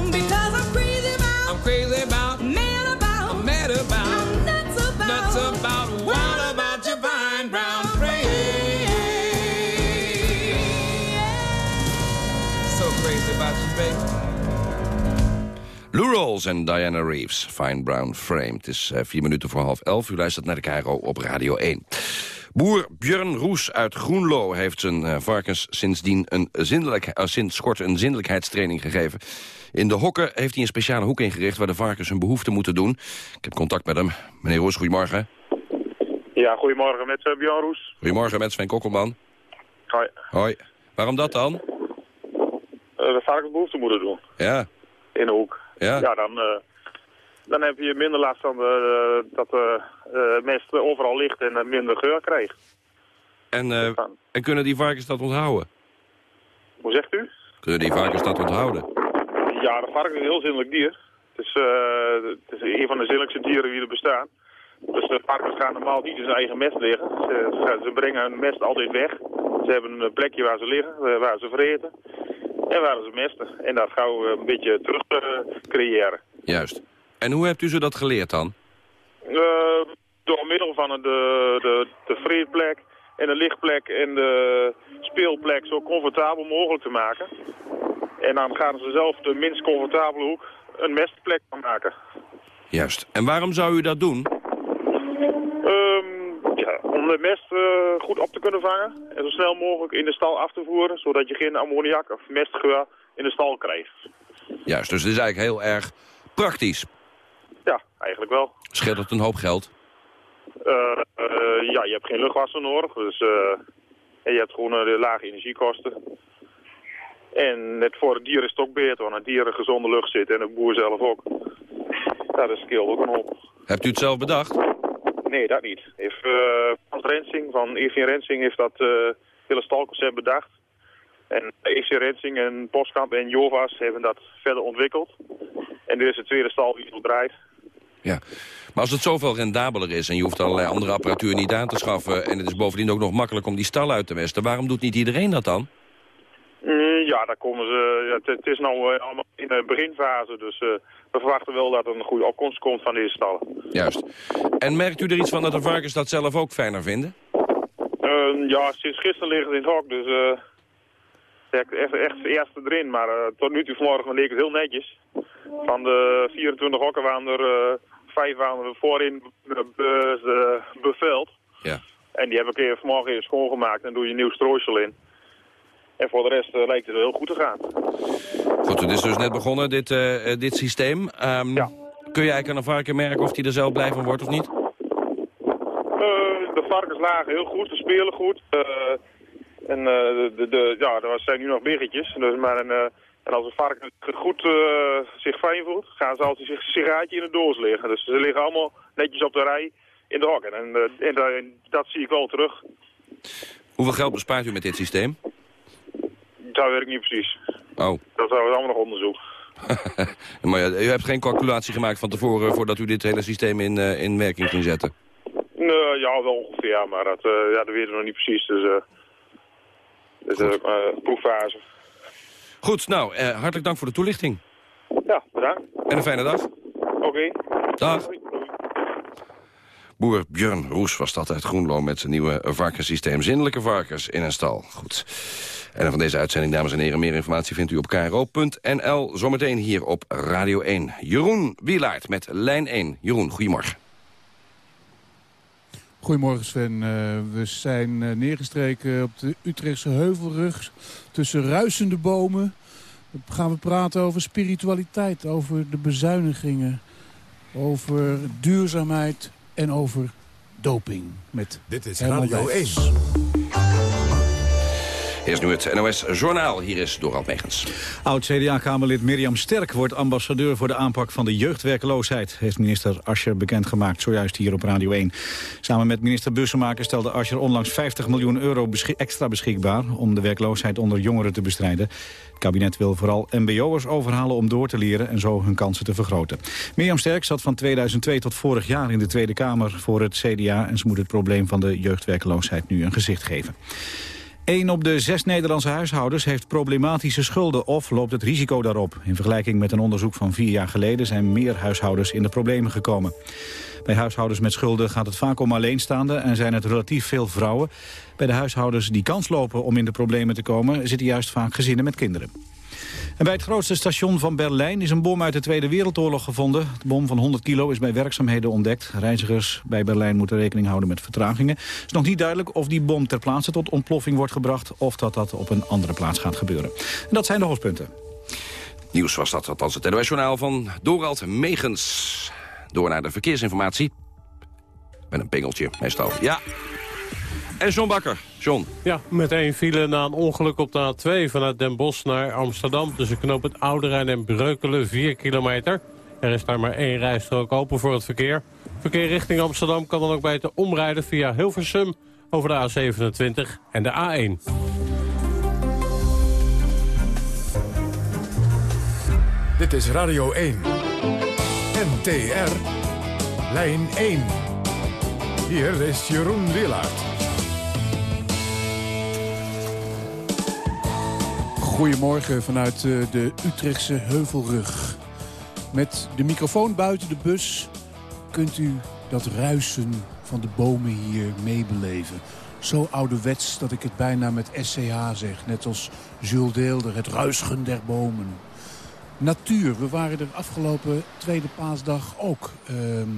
Lou en Diana Reeves, Fine Brown Frame. Het is eh, vier minuten voor half elf. U luistert naar de Cairo op Radio 1. Boer Björn Roes uit Groenlo heeft zijn eh, varkens sindsdien een zindelijk, eh, sinds kort een zindelijkheidstraining gegeven. In de hokken heeft hij een speciale hoek ingericht waar de varkens hun behoefte moeten doen. Ik heb contact met hem. Meneer Roes, goedemorgen. Ja, goedemorgen met uh, Björn Roes. Goedemorgen met Sven Kokkelman. Hoi. Hoi. Waarom dat dan? Uh, de behoefte moeten doen. Ja. In de hoek. Ja. dan, uh, dan heb je minder last van uh, dat uh, mest overal ligt en minder geur krijgt. En, en kunnen die varkens dat onthouden? Hoe zegt u? Kunnen die varkens dat onthouden? Ja, de varkens is een heel zinnelijk dier. Het is, het is een van de zinnelijkste dieren die er bestaan. Dus de varkens gaan normaal niet in zijn eigen mest liggen. Ze, ze brengen hun mest altijd weg. Ze hebben een plekje waar ze liggen, waar ze vreten. En waar ze mesten. En dat gauw een beetje terug uh, creëren. Juist. En hoe hebt u ze dat geleerd dan? Uh, door middel van de, de, de vreedplek en de lichtplek en de speelplek zo comfortabel mogelijk te maken. En dan gaan ze zelf de minst comfortabele hoek een mestplek maken. Juist. En waarom zou u dat doen? Um, ja, om de mest uh, goed op te kunnen vangen en zo snel mogelijk in de stal af te voeren, zodat je geen ammoniak of mestgeur in de stal krijgt. Juist, dus het is eigenlijk heel erg praktisch. Ja, eigenlijk wel. Scheelt het een hoop geld? Uh, uh, ja, je hebt geen luchtwassen nodig, dus en je hebt gewoon de lage energiekosten. En net voor het dier is het ook beter, want het dier in gezonde lucht zit en de boer zelf ook. Dat is scheelt ook een hoop. Hebt u het zelf bedacht? Nee, dat niet. Heeft, uh, Frans Rensing van EV Rensing heeft dat uh, hele stalconcept bedacht. En EC Rensing en Postkamp en Jovas hebben dat verder ontwikkeld. En dit is de tweede stal die het draait. Ja, maar als het zoveel rendabeler is en je hoeft allerlei andere apparatuur niet aan te schaffen... en het is bovendien ook nog makkelijk om die stal uit te mesten... waarom doet niet iedereen dat dan? Mm, ja, daar komen ze. Ja, het is nu uh, allemaal in de beginfase, dus uh, we verwachten wel dat er een goede opkomst komt van deze stallen. Juist. En merkt u er iets van dat de varkens dat zelf ook fijner vinden? Uh, ja, sinds gisteren liggen ze in het hok, dus echt, echt, echt het eerste erin. Maar tot nu toe vanmorgen leek het heel netjes. Van de 24 hokken waren er vijf waren er voorin be, beveld. Ja. En die heb ik vanmorgen even schoongemaakt en doe je nieuw strooisel in. En voor de rest uh, lijkt het heel goed te gaan. Goed, het is dus net begonnen, dit, uh, dit systeem. Um, ja. Kun je eigenlijk aan een varken merken of hij er zelf blij van wordt of niet? De varkens lagen heel goed, ze spelen goed. en de, de, de, ja, er zijn nu nog biggetjes. Dus maar een, en als een varken goed zich fijn voelt, gaan ze altijd zich sigaatje in de doos liggen. Dus ze liggen allemaal netjes op de rij in de hokken. En, en, en dat zie ik wel terug. Hoeveel geld bespaart u met dit systeem? Dat weet ik niet precies. Oh. Dat we allemaal nog onderzoeken. maar ja, u hebt geen calculatie gemaakt van tevoren voordat u dit hele systeem in, uh, in werking ging zetten? Nee, ja, wel ongeveer, maar dat, uh, ja, dat weten we nog niet precies. Dus, uh, dus uh, proeffase. Goed, nou, hartelijk dank voor de toelichting. Ja, bedankt. En een fijne dag. Oké. Okay. Dag. Boer Björn Roes was dat uit Groenlo met zijn nieuwe varkenssysteem. Zinnelijke varkens in een stal. Goed. En van deze uitzending, dames en heren, meer informatie vindt u op kro.nl. Zometeen hier op Radio 1. Jeroen Wielaert met Lijn 1. Jeroen, goedemorgen. Goedemorgen Sven. Uh, we zijn uh, neergestreken op de Utrechtse heuvelrug tussen ruisende bomen. Dan gaan we praten over spiritualiteit, over de bezuinigingen, over duurzaamheid en over doping. Met Dit is Herman Radio 1. Eerst nu het NOS Journaal. Hier is Dorald Megens. Oud-CDA-kamerlid Mirjam Sterk wordt ambassadeur voor de aanpak van de jeugdwerkeloosheid, heeft minister Ascher bekendgemaakt, zojuist hier op Radio 1. Samen met minister Bussemaker stelde Ascher onlangs 50 miljoen euro extra beschikbaar om de werkloosheid onder jongeren te bestrijden. Het kabinet wil vooral mbo'ers overhalen om door te leren en zo hun kansen te vergroten. Mirjam Sterk zat van 2002 tot vorig jaar in de Tweede Kamer voor het CDA en ze moet het probleem van de jeugdwerkeloosheid nu een gezicht geven. Een op de zes Nederlandse huishoudens heeft problematische schulden of loopt het risico daarop. In vergelijking met een onderzoek van vier jaar geleden zijn meer huishoudens in de problemen gekomen. Bij huishoudens met schulden gaat het vaak om alleenstaanden en zijn het relatief veel vrouwen. Bij de huishoudens die kans lopen om in de problemen te komen zitten juist vaak gezinnen met kinderen. En bij het grootste station van Berlijn is een bom uit de Tweede Wereldoorlog gevonden. De bom van 100 kilo is bij werkzaamheden ontdekt. Reizigers bij Berlijn moeten rekening houden met vertragingen. Het is nog niet duidelijk of die bom ter plaatse tot ontploffing wordt gebracht... of dat dat op een andere plaats gaat gebeuren. En dat zijn de hoofdpunten. Nieuws was dat, althans het NOS-journaal van Dorald Megens. Door naar de verkeersinformatie. Met een pingeltje, meestal. Ja. En John Bakker. John. Ja, met één file na een ongeluk op de A2 vanuit Den Bosch naar Amsterdam. Tussen knoop het Ouderijn en Breukelen, 4 kilometer. Er is daar maar één rijstrook open voor het verkeer. Verkeer richting Amsterdam kan dan ook beter omrijden via Hilversum... over de A27 en de A1. Dit is Radio 1. NTR. Lijn 1. Hier is Jeroen Willaert. Goedemorgen vanuit eh, de Utrechtse Heuvelrug. Met de microfoon buiten de bus kunt u dat ruisen van de bomen hier meebeleven. Zo ouderwets dat ik het bijna met SCH zeg. Net als Jules Deelder, het ruischen der bomen. Natuur, we waren er afgelopen tweede paasdag ook ehm,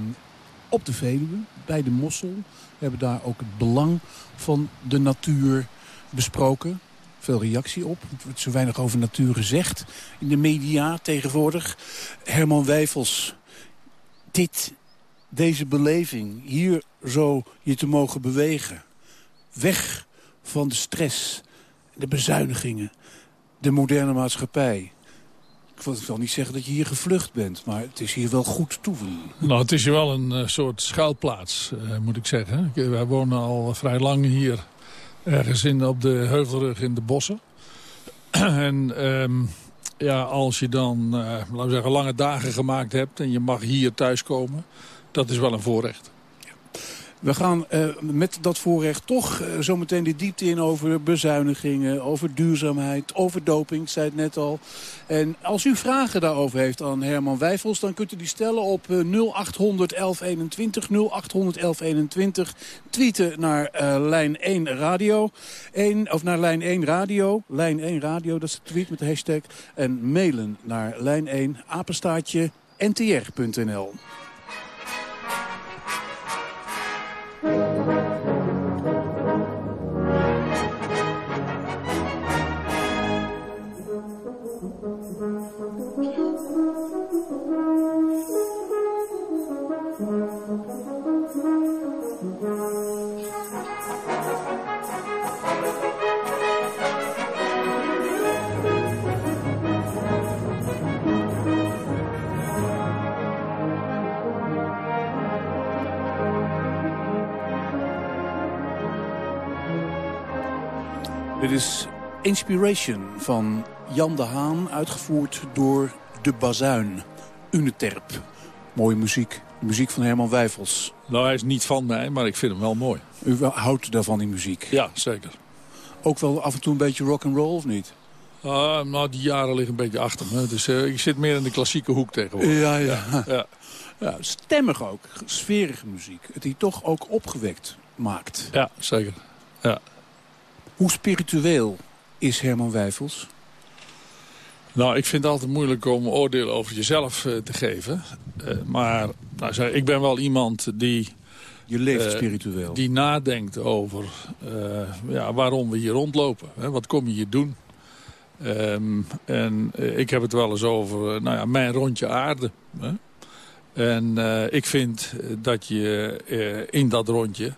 op de Veluwe, bij de Mossel. We hebben daar ook het belang van de natuur besproken veel reactie op. Er wordt zo weinig over natuur gezegd in de media tegenwoordig. Herman Wijfels, dit, deze beleving, hier zo je te mogen bewegen. Weg van de stress, de bezuinigingen, de moderne maatschappij. Ik wil- niet zeggen dat je hier gevlucht bent, maar het is hier wel goed toeven. Nou, het is hier wel een eh, soort schuilplaats, eh, moet ik zeggen. Ik- Wij wonen al vrij lang hier, ergens in, op de heuvelrug in de bossen. en ehm, ja, als je dan, eh, laten we zeggen, lange dagen gemaakt hebt... en je mag hier thuiskomen, dat is wel een voorrecht. We gaan eh, met dat voorrecht toch eh, zometeen de diepte in over bezuinigingen, over duurzaamheid, over doping, zei het net al. En als u vragen daarover heeft aan Herman Wijfels, dan kunt u die stellen op eh, 0800 1121, 0800 1121. Tweeten naar eh, lijn 1 radio, 1, of naar lijn 1 radio, lijn 1 radio, dat is de tweet met de hashtag. En mailen naar lijn 1 apenstaartje ntr.nl. Thank you. Dit is Inspiration van Jan de Haan, uitgevoerd door De Bazuin. Uneterp. Mooie muziek. De muziek van Herman Wijfels. Nou, hij is niet van mij, maar ik vind hem wel mooi. U houdt daarvan, die muziek? Ja, zeker. Ook wel af en toe een beetje rock and roll of niet? Ah, nou, die jaren liggen een beetje achter me. Dus uh, ik zit meer in de klassieke hoek tegenwoordig. Ja, ja. ja. ja stemmig ook. Sferige muziek. Het die toch ook opgewekt maakt. Ja, zeker. Ja. Hoe spiritueel is Herman Wijfels? Nou, ik vind het altijd moeilijk om oordelen over jezelf uh, te geven. Uh, maar nou, ik ben wel iemand die... Je leeft spiritueel. Die nadenkt over ja, waarom we hier rondlopen. Hè? Wat kom je hier doen? Um, en ik heb het wel eens over nou ja, mijn rondje aarde. Hè? En ik vind dat je in dat rondje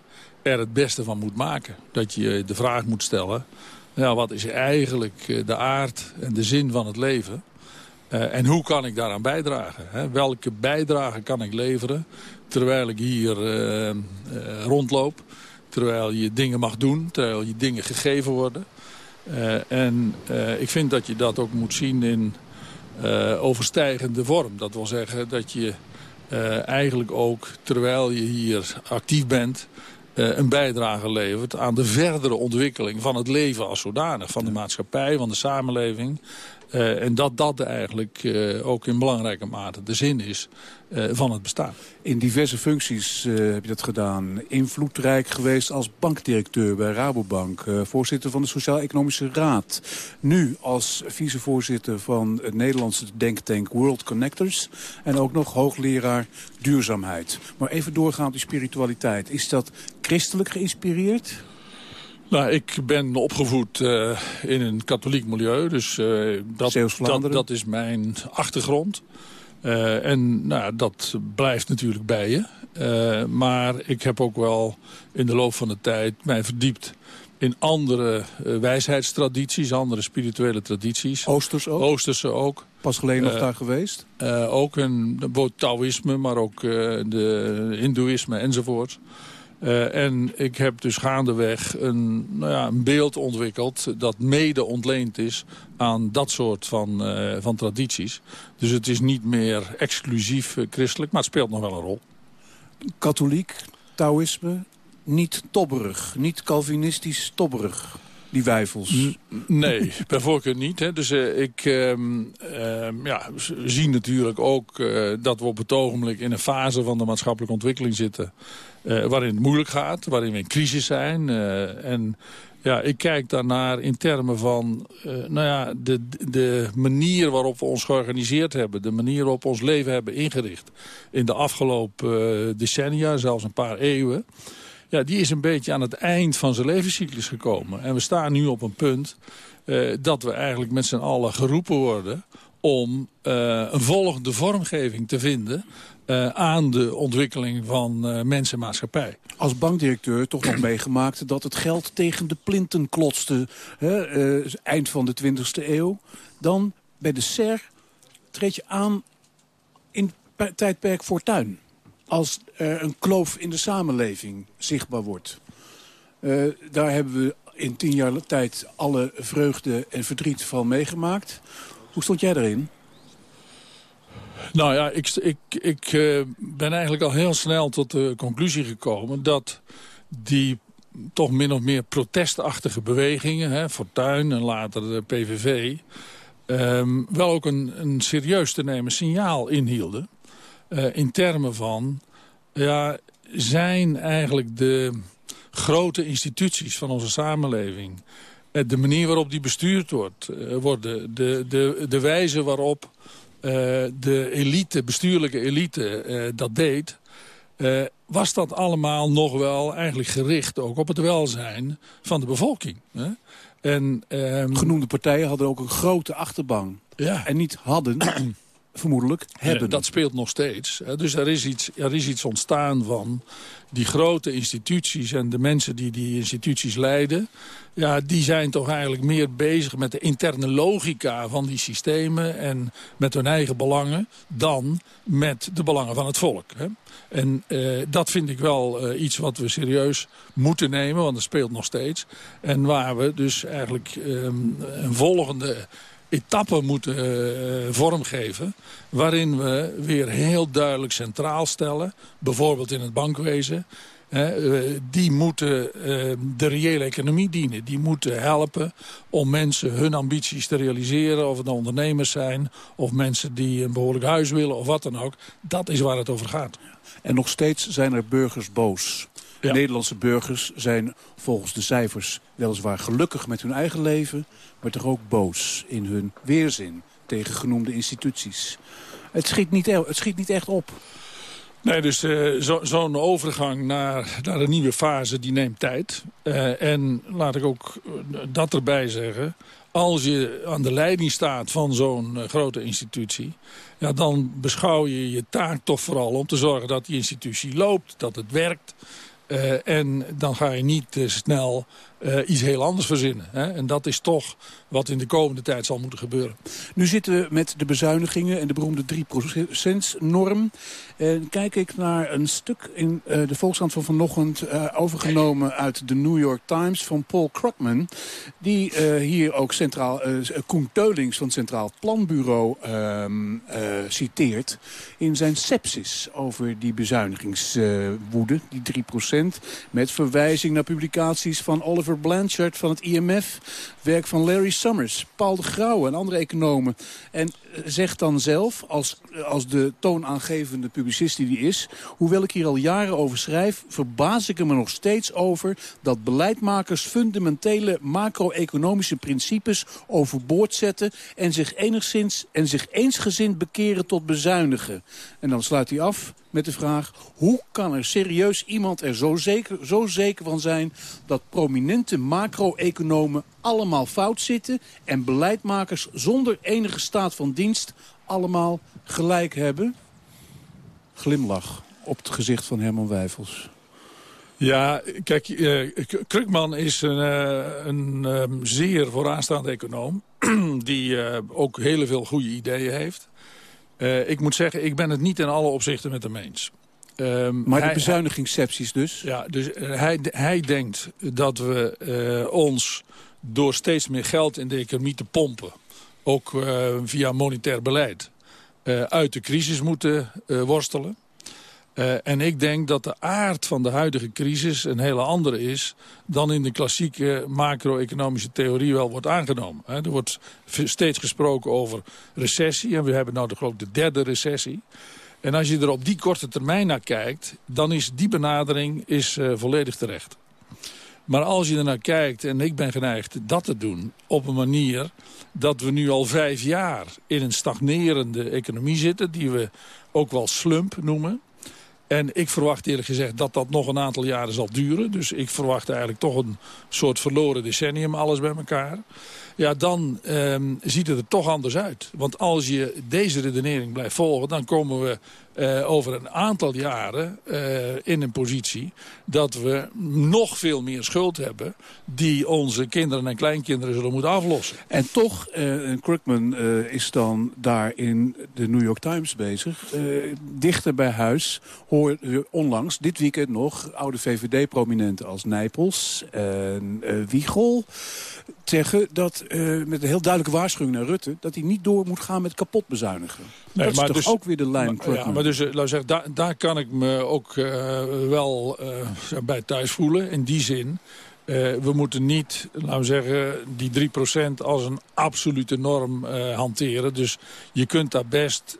er het beste van moet maken. Dat je de vraag moet stellen... Ja, wat is eigenlijk de aard en de zin van het leven? Uh, en hoe kan ik daaraan bijdragen? Hè? Welke bijdrage kan ik leveren terwijl ik hier uh, rondloop? Terwijl je dingen mag doen, terwijl je dingen gegeven worden. en ik vind dat je dat ook moet zien in overstijgende vorm. Dat wil zeggen dat je eigenlijk ook, terwijl je hier actief bent een bijdrage levert aan de verdere ontwikkeling van het leven als zodanig. Van de maatschappij, van de samenleving. Uh, en dat dat eigenlijk uh, ook in belangrijke mate de zin is uh, van het bestaan. In diverse functies heb je dat gedaan. Invloedrijk geweest als bankdirecteur bij Rabobank. voorzitter van de Sociaal-Economische Raad. Nu als vicevoorzitter van het Nederlandse denktank World Connectors. En ook nog hoogleraar duurzaamheid. Maar even doorgaan op die spiritualiteit. Is dat christelijk geïnspireerd? Nou, ik ben opgevoed uh, in een katholiek milieu, dus uh, dat, dat, dat, is mijn achtergrond. Uh, en nou, dat blijft natuurlijk bij je. maar ik heb ook wel in de loop van de tijd mij verdiept in andere wijsheidstradities, andere spirituele tradities. Oosters ook? Oosterse ook. Pas geleden nog daar geweest? ook een Taoïsme, maar ook de Hindoeïsme enzovoort. Uh, en ik heb dus gaandeweg een, nou ja, een beeld ontwikkeld... dat mede ontleend is aan dat soort van, uh, van tradities. Dus het is niet meer exclusief uh, christelijk, maar het speelt nog wel een rol. Katholiek, Taoïsme, niet tobberig, niet Calvinistisch tobberig die wijfels? nee, bij voorkeur niet. Hè. Dus ik uh, uh, ja, zie natuurlijk ook dat we op het ogenblik in een fase van de maatschappelijke ontwikkeling zitten. Waarin het moeilijk gaat, waarin we in crisis zijn. en ja, ik kijk daarnaar in termen van nou ja, de, de manier waarop we ons georganiseerd hebben. De manier waarop we ons leven hebben ingericht. In de afgelopen decennia, zelfs een paar eeuwen ja, die is een beetje aan het eind van zijn levenscyclus gekomen. En we staan nu op een punt dat we eigenlijk met z'n allen geroepen worden om een volgende vormgeving te vinden uh, aan de ontwikkeling van uh. Als bankdirecteur toch nog meegemaakt dat het geld tegen de plinten klotste. Hè, uh, eind van de 20e eeuw. Dan bij de SER treed je aan in tijdperk Fortuin als er een kloof in de samenleving zichtbaar wordt. Daar hebben we in tien jaar tijd alle vreugde en verdriet van meegemaakt. Hoe stond jij daarin? Nou ja, ik, ik, ik uh, ben eigenlijk al heel snel tot de conclusie gekomen... dat die toch min of meer protestachtige bewegingen... Hè, Fortuyn en later de PVV... Um, wel ook een, een serieus te nemen signaal inhielden. Uh, in termen van... Ja, zijn eigenlijk de grote instituties van onze samenleving... Eh, de manier waarop die bestuurd wordt, worden... De, de, de wijze waarop de elite, bestuurlijke elite dat deed... was dat allemaal nog wel eigenlijk gericht ook op het welzijn van de bevolking. Hè? En, um... Genoemde partijen hadden ook een grote achterban. Ja. En niet hadden, vermoedelijk hebben. dat speelt nog steeds. Dus er is, iets, er is iets ontstaan van die grote instituties en de mensen die die instituties leiden... Ja, die zijn toch eigenlijk meer bezig met de interne logica van die systemen... en met hun eigen belangen dan met de belangen van het volk. Hè? En uh, dat vind ik wel uh, iets wat we serieus moeten nemen, want dat speelt nog steeds. En waar we dus eigenlijk um, een volgende etappe moeten uh, vormgeven... waarin we weer heel duidelijk centraal stellen... bijvoorbeeld in het bankwezen... hè, eh, die moeten eh, de reële economie dienen. Die moeten helpen om mensen hun ambities te realiseren. Of het nou ondernemers zijn, of mensen die een behoorlijk huis willen, of wat dan ook. Dat is waar het over gaat. En nog steeds zijn er burgers boos. Nederlandse burgers zijn volgens de cijfers weliswaar gelukkig met hun eigen leven... maar toch ook boos in hun weerzin tegen genoemde instituties. Het schiet niet, het schiet niet echt op. Nee, dus eh, zo- zo'n overgang naar, naar een nieuwe fase, die neemt tijd. Eh, en laat ik ook eh, dat erbij zeggen. Als je aan de leiding staat van zo'n grote institutie... Ja, dan beschouw je je taak toch vooral om te zorgen dat die institutie loopt, dat het werkt... Eh, en dan ga je niet te snel eh, iets heel anders verzinnen. Hè? En dat is toch wat in de komende tijd zal moeten gebeuren. Nu zitten we met de bezuinigingen en de beroemde 3%-norm. En kijk ik naar een stuk in eh, de Volkskrant van vanochtend... eh, overgenomen uit de New York Times van Paul Krugman... die hier ook centraal, Koen Teulings van het Centraal Planbureau ehm, eh, citeert... in zijn sepsis over die bezuinigingswoede, die 3%... met verwijzing naar publicaties van Oliver Blanchard van het IMF... werk van Larry Summers, Paul de Grauwe en andere economen. En eh, zegt dan zelf, als, als de toonaangevende publicist die hij is... hoewel ik hier al jaren over schrijf, verbaas ik er me nog steeds over... dat beleidmakers fundamentele macro-economische principes overboord zetten... en zich enigszins en zich eensgezind bekeren tot bezuinigen. En dan sluit hij af met de vraag... hoe kan er serieus iemand er zo zeker, zo zeker van zijn... dat prominente macro-economen allemaal fout zitten... en beleidmakers zonder enige staat van dienst allemaal gelijk hebben? Glimlach op het gezicht van Herman Wijfels. Ja, kijk, K- Krukman is een, eh, een ehm, zeer vooraanstaande econoom... die eh, ook heel veel goede ideeën heeft. Eh, ik moet zeggen, ik ben het niet in alle opzichten met hem eens. Ehm, Maar de bezuinigingscepties dus? Ja, dus eh, hij, hij denkt dat we eh, ons door steeds meer geld in de economie te pompen... ook via monetair beleid, uit de crisis moeten worstelen. Eh, en ik denk dat de aard van de huidige crisis een hele andere is... dan in de klassieke macro-economische theorie wel wordt aangenomen. Er wordt steeds gesproken over recessie. En we hebben nou de, geloof de derde recessie. En als je er op die korte termijn naar kijkt... dan is die benadering is, eh, volledig terecht. Maar als je er naar kijkt, en ik ben geneigd dat te doen... op een manier dat we nu al vijf jaar in een stagnerende economie zitten... die we ook wel slump noemen... En ik verwacht eerlijk gezegd dat dat nog een aantal jaren zal duren. Dus ik verwacht eigenlijk toch een soort verloren decennium, alles bij elkaar. Ja, dan ehm, ziet het er toch anders uit. Want als je deze redenering blijft volgen... dan komen we eh, over een aantal jaren eh, in een positie... dat we nog veel meer schuld hebben... die onze kinderen en kleinkinderen zullen moeten aflossen. En toch, en Krugman is dan daar in de New York Times bezig. Dichter bij huis hoor onlangs, dit weekend nog... oude VVD-prominenten als Nijpels en Wiegel zeggen dat, met een heel duidelijke waarschuwing naar Rutte... dat hij niet door moet gaan met kapot bezuinigen. Dat is toch dus- ook weer de lijn maar, ja, maar dus, eh, laat ik zeggen, daar, daar kan ik me ook eh, wel eh, bij thuis voelen. In die zin, we moeten niet, laten we zeggen, die 3% als een absolute norm hanteren. Dus je kunt daar best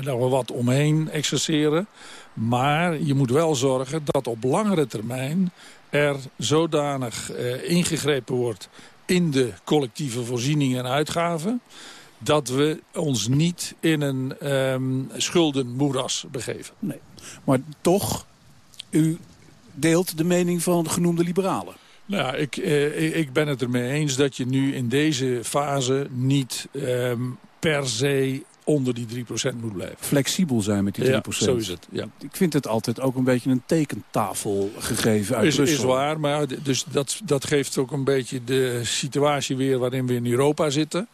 nou, wel wat omheen exerceren. Maar je moet wel zorgen dat op langere termijn er zodanig ingegrepen wordt in de collectieve voorzieningen en uitgaven dat we ons niet in een ehm, schuldenmoeras begeven. Nee. Maar toch, u deelt de mening van de genoemde liberalen. Nou, ik, eh, ik- ik ben het ermee eens dat je nu in deze fase niet ehm, per se onder die 3% moet blijven. Flexibel zijn met die 3%. Ja, zo is het. Ja. Ik vind het altijd ook een beetje een tekentafel gegeven uit Is, Brussel. is waar, maar dus dat, dat geeft ook een beetje de situatie weer waarin we in Europa zitten.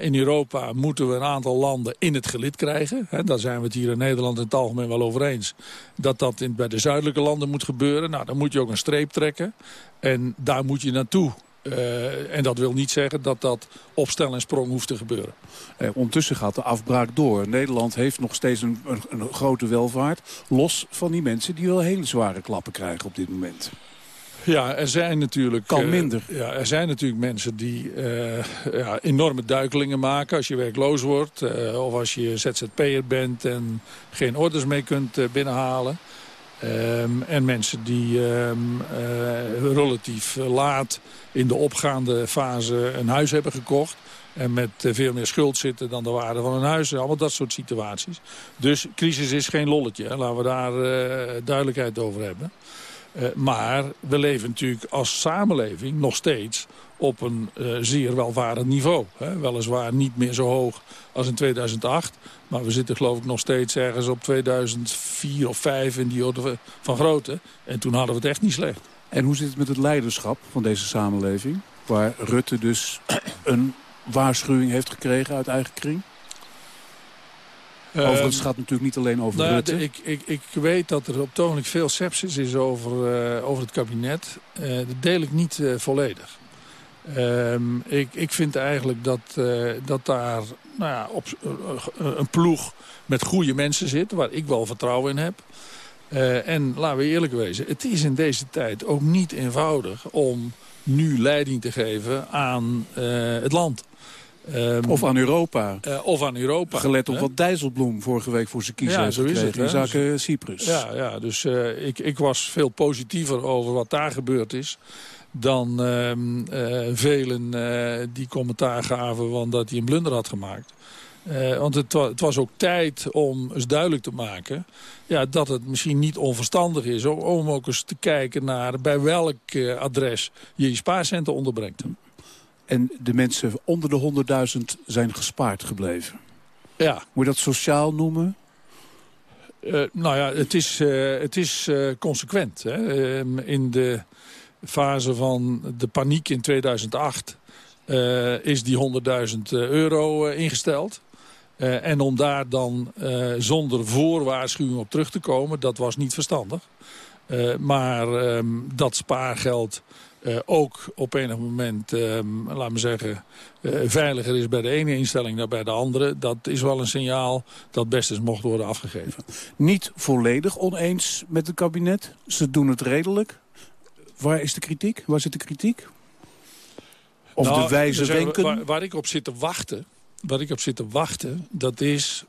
In Europa moeten we een aantal landen in het gelid krijgen. Daar zijn we het hier in Nederland in het algemeen wel over eens. Dat dat in, bij de zuidelijke landen moet gebeuren. Nou, dan moet je ook een streep trekken. En daar moet je naartoe Eh, en dat wil niet zeggen dat dat op stel en sprong hoeft te gebeuren. Eh, ondertussen gaat de afbraak door. Nederland heeft nog steeds een, een, een grote welvaart. Los van die mensen die wel hele zware klappen krijgen op dit moment. Ja, er zijn natuurlijk... Kan eh, minder. ja, er zijn natuurlijk mensen die eh, ja, enorme duikelingen maken als je werkloos wordt. of als je ZZP'er bent en geen orders mee kunt binnenhalen. Ehm, en mensen die ehm, eh, relatief laat in de opgaande fase een huis hebben gekocht. En met eh, veel meer schuld zitten dan de waarde van een huis. Allemaal dat soort situaties. Dus crisis is geen lolletje. Hè. Laten we daar eh, duidelijkheid over hebben. Eh, maar we leven natuurlijk als samenleving nog steeds op een zeer welvarend niveau. Hè. Weliswaar niet meer zo hoog als in 2008. Maar we zitten geloof ik nog steeds ergens op 2004 of 5 in die orde van grootte. En toen hadden we het echt niet slecht. En hoe zit het met het leiderschap van deze samenleving? Waar Rutte dus een waarschuwing heeft gekregen uit eigen kring? Overigens gaat het natuurlijk niet alleen over nou Rutte. ik, ik, ik weet dat er op ogenblik veel sepsis is over, eh, over het kabinet. Eh, dat deel ik niet eh, volledig. Ehm, ik, ik vind eigenlijk dat, dat daar nou ja, op, een ploeg met goede mensen zit... waar ik wel vertrouwen in heb. Eh, en laten we eerlijk wezen, het is in deze tijd ook niet eenvoudig... om nu leiding te geven aan eh, het land. Ehm, Of aan Europa. eh, of aan Europa. Gelet op hè? wat Dijsselbloem vorige week voor zijn kiezer Ja, heeft zo is gekregen het, in zaken Cyprus. Ja, ja dus ik, ik was veel positiever over wat daar gebeurd is... dan ehm, eh, velen die commentaar gaven van dat hij een blunder had gemaakt. Eh, want het, wa- het was ook tijd om eens duidelijk te maken... Ja, dat het misschien niet onverstandig is om, om ook eens te kijken naar... bij welk eh, adres je je spaarcenten onderbrengt. En de mensen onder de 100.000 zijn gespaard gebleven. Ja. Moet je dat sociaal noemen? Eh, nou ja, het is, het is consequent. Hè. Ehm, in de fase van de paniek in 2008 eh, is die 100.000 euro ingesteld. Eh, en om daar dan eh, zonder voorwaarschuwing op terug te komen, dat was niet verstandig. Eh, maar ehm, dat spaargeld ook op enig moment, ehm, laten we zeggen, veiliger is bij de ene instelling dan bij de andere. Dat is wel een signaal dat best eens mocht worden afgegeven. Niet volledig oneens met het kabinet. Ze doen het redelijk. Waar is de kritiek? Waar zit de kritiek? Of Nou, de wijze wenken? Waar, waar ik op zit te wachten, waar ik op zit te wachten, dat is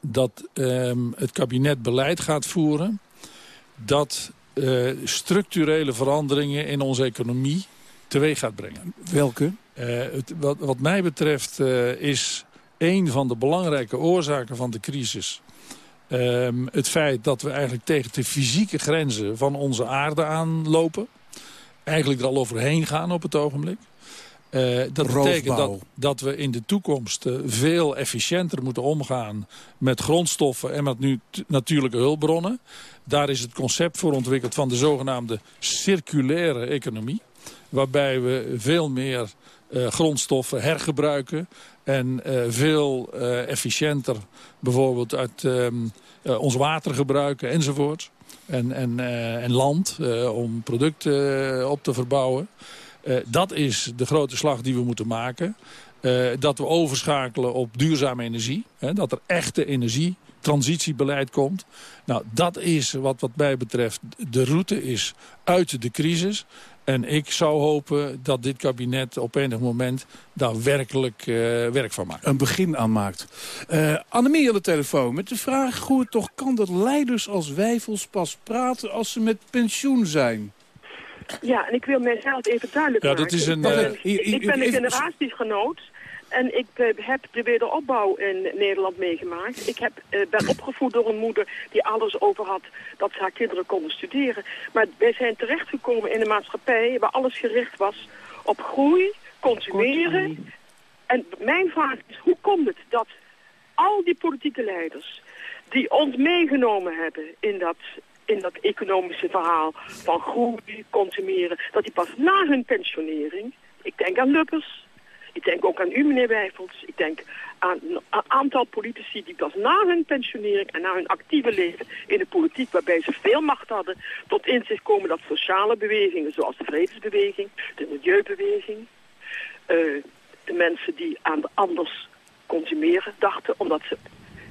dat ehm, het kabinet beleid gaat voeren dat eh, structurele veranderingen in onze economie teweeg gaat brengen. Welke? Eh, het, wat, wat mij betreft eh, is een van de belangrijke oorzaken van de crisis... ehm, het feit dat we eigenlijk tegen de fysieke grenzen van onze aarde aanlopen. Eigenlijk er al overheen gaan op het ogenblik. Eh, dat betekent dat, dat we in de toekomst eh, veel efficiënter moeten omgaan met grondstoffen en met nu natuurlijke hulpbronnen. Daar is het concept voor ontwikkeld van de zogenaamde circulaire economie. Waarbij we veel meer eh, grondstoffen hergebruiken en veel efficiënter bijvoorbeeld uit ehm, eh, ons water gebruiken enzovoort. En, en, en land om producten op te verbouwen. Eh, dat is de grote slag die we moeten maken. Eh, dat we overschakelen op duurzame energie. Hè, dat er echte energietransitiebeleid komt. Nou, dat is wat wat mij betreft de route is uit de crisis. En ik zou hopen dat dit kabinet op enig moment daar werkelijk eh, werk van maakt. Een begin aan maakt. Eh Annemie aan de telefoon met de vraag hoe toch kan dat leiders als wijfels pas praten als ze met pensioen zijn. Ja, en ik wil mijzelf even duidelijk Ja, maken. dat is een, ik ben, eh, ik ben een generatiegenoot en ik eh, heb de wederopbouw in Nederland meegemaakt. Ik heb, eh, ben opgevoed door een moeder die alles over had dat haar kinderen konden studeren. Maar wij zijn terechtgekomen in een maatschappij waar alles gericht was op groei, consumeren. En mijn vraag is, hoe komt het dat al die politieke leiders die ons meegenomen hebben in dat, in dat economische verhaal van groei, consumeren, dat die pas na hun pensionering, ik denk aan Lubbers, Ik denk ook aan u, meneer Wijfels. Ik denk aan een aantal politici die pas na hun pensionering en na hun actieve leven in de politiek, waarbij ze veel macht hadden, tot inzicht komen dat sociale bewegingen, zoals de vredesbeweging, de milieubeweging, eh, de mensen die aan de anders consumeren dachten, omdat ze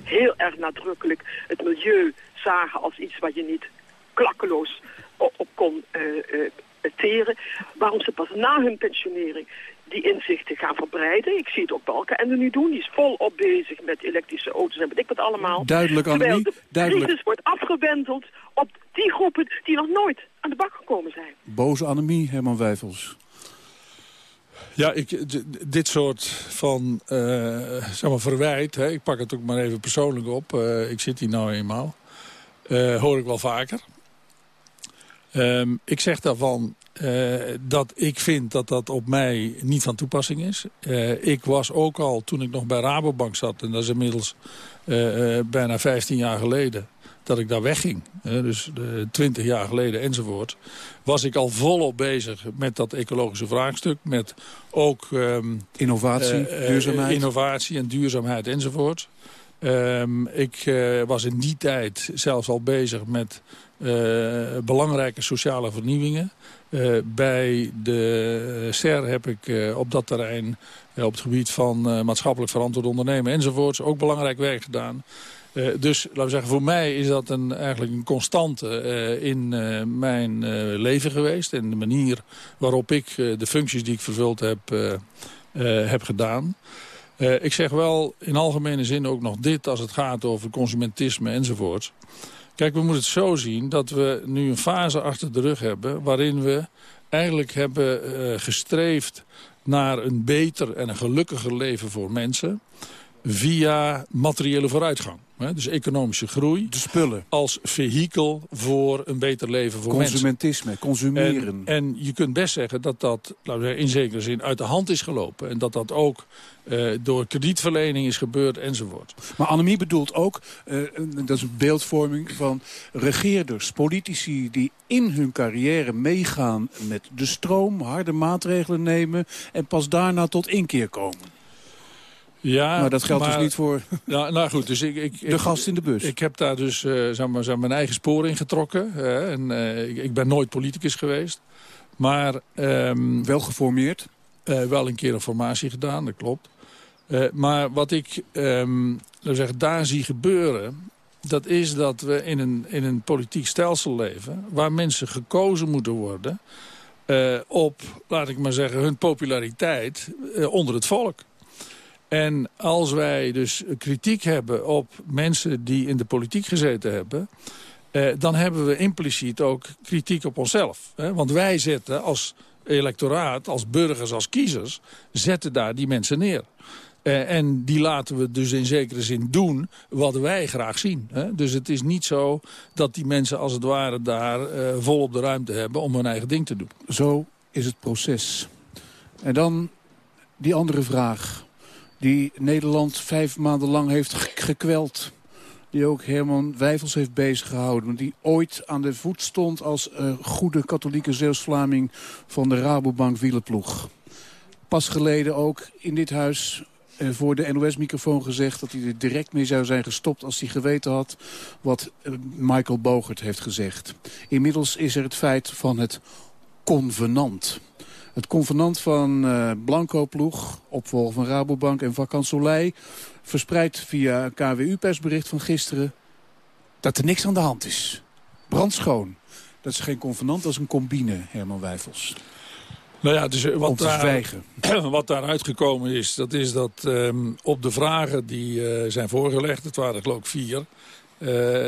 heel erg nadrukkelijk het milieu zagen als iets wat je niet klakkeloos op, op kon uh, teren. Waarom ze pas na hun pensionering die inzichten gaan verbreiden. Ik zie het ook Balken en nu doen. Die is volop bezig met elektrische auto's en weet ik wat allemaal. Duidelijk, Annemie. Terwijl de Duidelijk. crisis wordt afgewendeld op die groepen die nog nooit aan de bak gekomen zijn. Boze Annemie, Herman Wijfels. Ja, ik, dit soort van eh, zeg maar verwijt, hè, ik pak het ook maar even persoonlijk op. eh, ik zit hier nou eenmaal. eh, hoor ik wel vaker. Ehm, ik zeg daarvan dat ik vind dat dat op mij niet van toepassing is. Ik was ook al, toen ik nog bij Rabobank zat... en dat is inmiddels bijna 15 jaar geleden dat ik daar wegging. dus eh, 20 jaar geleden enzovoort. Was ik al volop bezig met dat ecologische vraagstuk. Met ook... ehm, Innovatie, eh, duurzaamheid. Innovatie en duurzaamheid enzovoort. Ehm, ik was in die tijd zelfs al bezig met belangrijke sociale vernieuwingen. Bij de SER heb ik op dat terrein, op het gebied van maatschappelijk verantwoord ondernemen enzovoorts, ook belangrijk werk gedaan. Eh, dus laten we zeggen, voor mij is dat een, eigenlijk een constante eh, in eh, mijn leven geweest. En de manier waarop ik de functies die ik vervuld heb, heb gedaan. Ik zeg wel in algemene zin ook nog dit als het gaat over consumentisme enzovoort. Kijk, we moeten het zo zien dat we nu een fase achter de rug hebben... waarin we eigenlijk hebben gestreefd naar een beter en een gelukkiger leven voor mensen... via materiële vooruitgang. Hè? Dus economische groei. De spullen. Als vehikel voor een beter leven voor mensen. Consumentisme, consumeren. En, en je kunt best zeggen dat dat laten we zeggen, in zekere zin uit de hand is gelopen. En dat dat ook eh, door kredietverlening is gebeurd enzovoort. Maar Annemie bedoelt ook, eh, dat is een beeldvorming van regeerders, politici die in hun carrière meegaan met de stroom, harde maatregelen nemen en pas daarna tot inkeer komen. Ja, Maar dat geldt dus niet voor Ja, nou goed, dus ik, ik, de gast in de bus. Ik heb daar dus eh, zeg maar, zeg maar, mijn eigen spoor in getrokken. hè, en, eh, ik, ik ben nooit politicus geweest. Maar... ehm, wel geformeerd? wel een keer een formatie gedaan, dat klopt. Eh, maar wat ik we zeggen, daar zie gebeuren... dat is dat we in een, in een politiek stelsel leven... waar mensen gekozen moeten worden... eh, op, laat ik maar zeggen, hun populariteit eh, onder het volk. En als wij dus kritiek hebben op mensen die in de politiek gezeten hebben... eh, dan hebben we impliciet ook kritiek op onszelf. Hè? Want wij zetten als electoraat, als burgers, als kiezers... zetten daar die mensen neer. Eh, en die laten we dus in zekere zin doen wat wij graag zien. Hè? Dus het is niet zo dat die mensen als het ware daar eh, volop de ruimte hebben... om hun eigen ding te doen. Zo is het proces. En dan die andere vraag die Nederland vijf maanden lang heeft ge- gekweld. Die ook Herman Wijfels heeft bezig gehouden. Die ooit aan de voet stond als eh, goede katholieke Zeeuws-Vlaming van de Rabobank wielerploeg. Pas geleden ook in dit huis eh, voor de NOS-microfoon gezegd... dat hij er direct mee zou zijn gestopt als hij geweten had... wat eh, Michael Bogert heeft gezegd. Inmiddels is er het feit van het convenant. Het convenant van eh Blanco-ploeg, opvolger van Rabobank en Vakant Soleil... verspreidt via KWU-persbericht van gisteren dat er niks aan de hand is. Brandschoon. Dat is geen convenant, dat is een combine, Herman Wijfels. Nou ja, dus wat, daar, wat daaruit gekomen is, dat is dat ehm, op de vragen die eh, zijn voorgelegd, het waren geloof ik vier,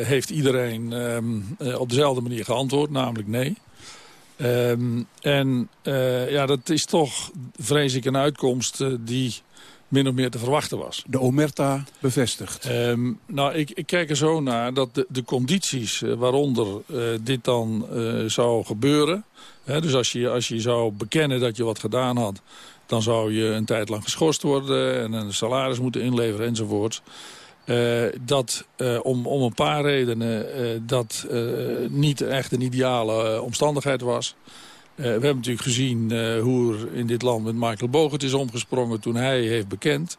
heeft iedereen ehm, eh, op dezelfde manier geantwoord, namelijk nee. Ehm, en eh, ja, dat is toch, vrees ik, een uitkomst eh, die min of meer te verwachten was. De omerta bevestigt. Ehm, nou, ik, ik kijk er zo naar dat de, de condities eh, waaronder dit dan zou gebeuren... Hè, dus als je, als je zou bekennen dat je wat gedaan had... dan zou je een tijd lang geschorst worden en een salaris moeten inleveren enzovoort. Eh, dat eh, om, om een paar redenen eh, dat niet echt een ideale omstandigheid was... we hebben natuurlijk gezien hoe er in dit land met Michael Bogert is omgesprongen toen hij heeft bekend.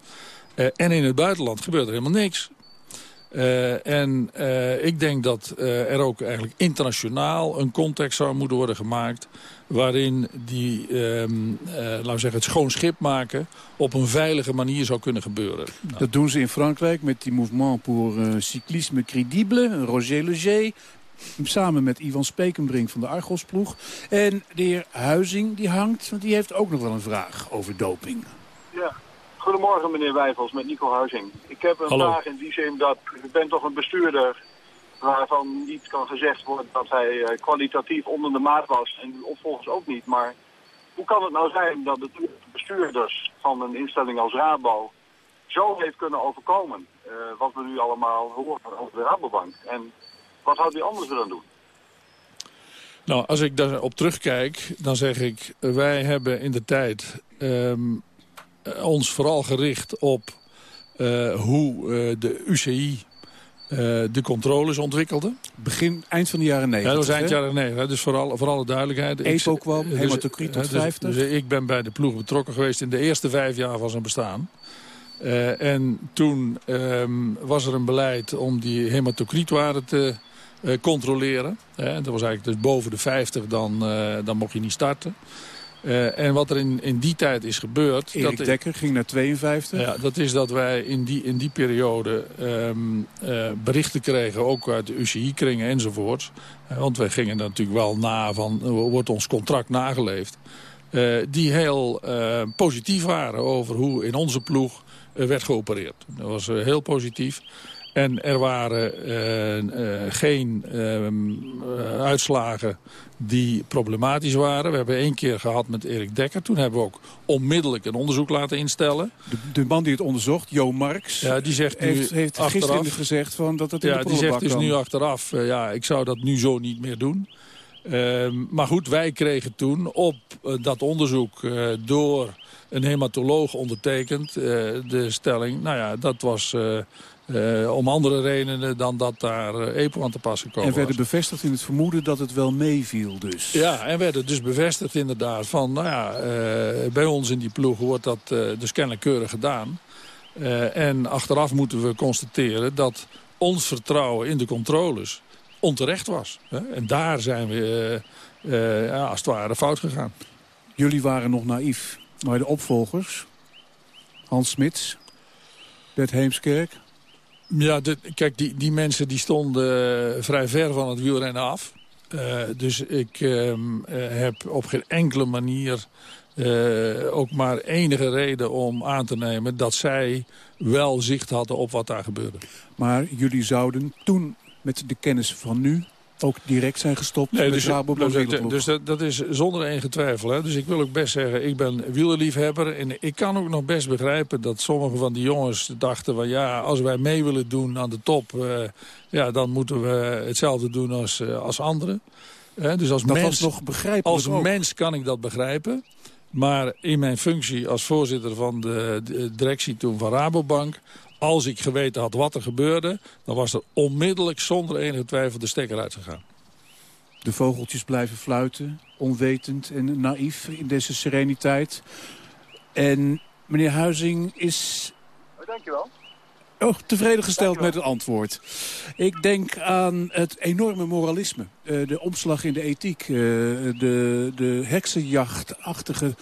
en in het buitenland gebeurt er helemaal niks. En ik denk dat er ook eigenlijk internationaal een context zou moeten worden gemaakt... waarin die, um, laten we zeggen, het schoon schip maken op een veilige manier zou kunnen gebeuren. Nou. Dat doen ze in Frankrijk met die Mouvement pour Cyclisme Crédible, Roger Leger... Samen met Ivan Spekenbrink van de Argosploeg. En de heer Huizing die hangt, want die heeft ook nog wel een vraag over doping. Ja, Goedemorgen meneer Wijfels met Nico Huizing. Ik heb een vraag in die zin dat ik ben toch een bestuurder waarvan niet kan gezegd worden dat hij eh, kwalitatief onder de maat was en uw opvolgers ook niet. Maar hoe kan het nou zijn dat de bestuurders van een instelling als Rabo zo heeft kunnen overkomen uh, wat we nu allemaal horen over de Rabobank? En wat houdt u anders dan doen? Nou, als ik daarop terugkijk, dan zeg ik... wij hebben in de tijd um, eh, ons vooral gericht op uh, hoe de UCI de controles ontwikkelde. Begin, eind van de jaren 90. Ja, dat was eind jaren 90. Dus voor, voor alle duidelijkheid. EPO kwam, dus, hematocriet tot dus, 50. Dus ik ben bij de ploeg betrokken geweest in de eerste vijf jaar van zijn bestaan. Uh, en toen um, was er een beleid om die hematocrietwaarde te uh, controleren. Uh, dat was eigenlijk dus boven de 50, dan, dan mocht je niet starten. Uh, en wat er in, in die tijd is gebeurd... Erik dat, Dekker ging naar 52. Ja, dat is dat wij in die, in die periode um, uh, berichten kregen... ook uit de UCI-kringen enzovoorts. Uh, want wij gingen natuurlijk wel na van... wordt ons contract nageleefd? die heel positief waren over hoe in onze ploeg werd geopereerd. Dat was heel positief. En er waren uh, uh, geen uh, uitslagen die problematisch waren. We hebben één keer gehad met Erik Dekker. Toen hebben we ook onmiddellijk een onderzoek laten instellen. De, de man die het onderzocht, Jo Marx, ja, die zegt nu heeft, heeft achteraf, gisteren gezegd van dat het in ja, de die zegt dus nu achteraf, ja, ik zou dat nu zo niet meer doen. Ehm, maar goed, wij kregen toen op dat onderzoek door een hematoloog ondertekend de stelling... nou ja, dat was uh, om andere redenen dan dat daar uh, EPO aan te pas gekomen En werden was. bevestigd in het vermoeden dat het wel meeviel dus. Ja, en werden dus bevestigd inderdaad van... nou ja, uh, bij ons in die ploeg wordt dat dus kennelijk keurig gedaan. en achteraf moeten we constateren dat ons vertrouwen in de controles onterecht was. Hè? En daar zijn we ja, als het ware fout gegaan. Jullie waren nog naïef. Maar de opvolgers, Hans Smits, Bert Heemskerk... Ja, kijk, die, die mensen die stonden uh, vrij ver van het wielrennen af. Uh, dus ik uh, heb op geen enkele manier ook maar enige reden om aan te nemen... dat zij wel zicht hadden op wat daar gebeurde. Maar jullie zouden toen met de kennis van nu ook direct zijn gestopt nee, met dus, Rabobank Dus, dat, dat is zonder enige twijfel. Hè. Dus ik wil ook best zeggen, ik ben wielerliefhebber. En ik kan ook nog best begrijpen dat sommige van die jongens dachten... van ja, als wij mee willen doen aan de top... Uh, ja, dan moeten we hetzelfde doen als, uh, als anderen. Uh, dus als dat mens, was nog begrijpelijk Als ook. mens kan ik dat begrijpen. Maar in mijn functie als voorzitter van de directie toen van Rabobank als ik geweten had wat er gebeurde... dan was er onmiddellijk zonder enige twijfel de stekker uitgegaan. De vogeltjes blijven fluiten, onwetend en naïef in deze sereniteit. En meneer Huizing is... Oh, dankjewel. Oh, tevreden gesteld met het antwoord. Ik denk aan het enorme moralisme. Uh, de omslag in de ethiek. Uh, de, de heksenjachtachtige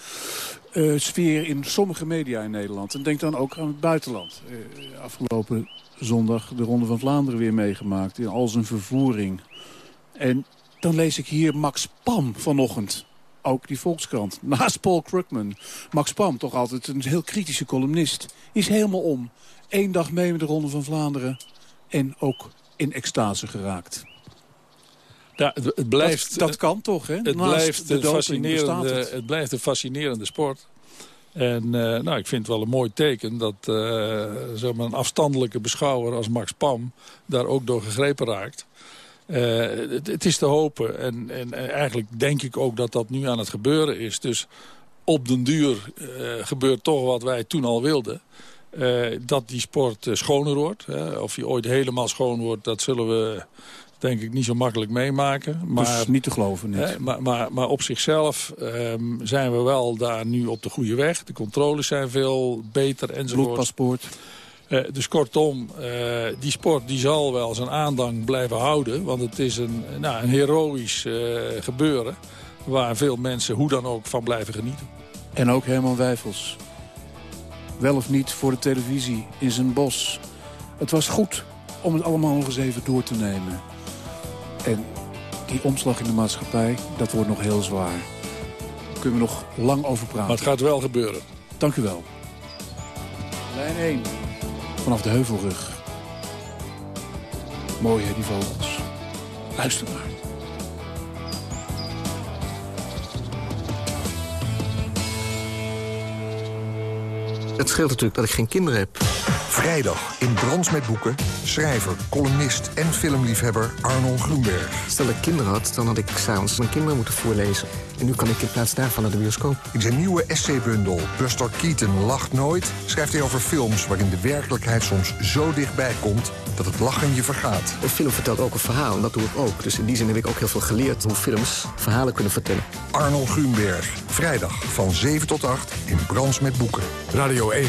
uh, sfeer in sommige media in Nederland. En denk dan ook aan het buitenland. Uh, afgelopen zondag de Ronde van Vlaanderen weer meegemaakt. In al zijn vervoering. En dan lees ik hier Max Pam vanochtend. Ook die Volkskrant. Naast Paul Krugman. Max Pam, toch altijd een heel kritische columnist. Is helemaal om. Eén dag mee met de Ronde van Vlaanderen. En ook in extase geraakt. Ja, het, het blijft, dat, dat, kan toch, hè? Het Naast blijft, de een fascinerende, het. het. blijft een fascinerende sport. En uh, nou, ik vind het wel een mooi teken dat uh, zeg maar een afstandelijke beschouwer als Max Pam daar ook door gegrepen raakt. Uh, het, het, is te hopen en, en, eigenlijk denk ik ook dat dat nu aan het gebeuren is. Dus op den duur gebeurt toch wat wij toen al wilden. Dat die sport schoner wordt. Hè. Of die ooit helemaal schoon wordt, dat zullen we denk ik niet zo makkelijk meemaken. Maar, niet te geloven. Niet. Hè, maar, maar, maar op zichzelf ehm, zijn we wel daar nu op de goede weg. De controles zijn veel beter enzovoort. Bloedpaspoort. Uh, dus kortom, uh, die sport die zal wel zijn aandacht blijven houden. Want het is een, nou, een heroïsch uh, gebeuren. Waar veel mensen hoe dan ook van blijven genieten. En ook Herman Wijfels. Wel of niet voor de televisie in zijn bos. Het was goed om het allemaal nog eens even door te nemen. En die omslag in de maatschappij, dat wordt nog heel zwaar. Daar kunnen we nog lang over praten. Maar het gaat wel gebeuren. Dank u wel. Lijn 1. Vanaf de heuvelrug. Mooi hè, die vogels. Luister maar. Het scheelt natuurlijk dat ik geen kinderen heb. Vrijdag in Brans met Boeken. Schrijver, columnist en filmliefhebber Arnold Groenberg. Stel dat ik kinderen had, dan had ik s'avonds mijn kinderen moeten voorlezen. En nu kan ik in plaats daarvan naar de bioscoop. In zijn nieuwe essaybundel Buster Keaton lacht nooit... schrijft hij over films waarin de werkelijkheid soms zo dichtbij komt... dat het lachen je vergaat. Een film vertelt ook een verhaal en dat doe ik ook. Dus in die zin heb ik ook heel veel geleerd hoe films verhalen kunnen vertellen. Arnold Groenberg. Vrijdag van 7 tot 8 in Brans met Boeken. Radio 1.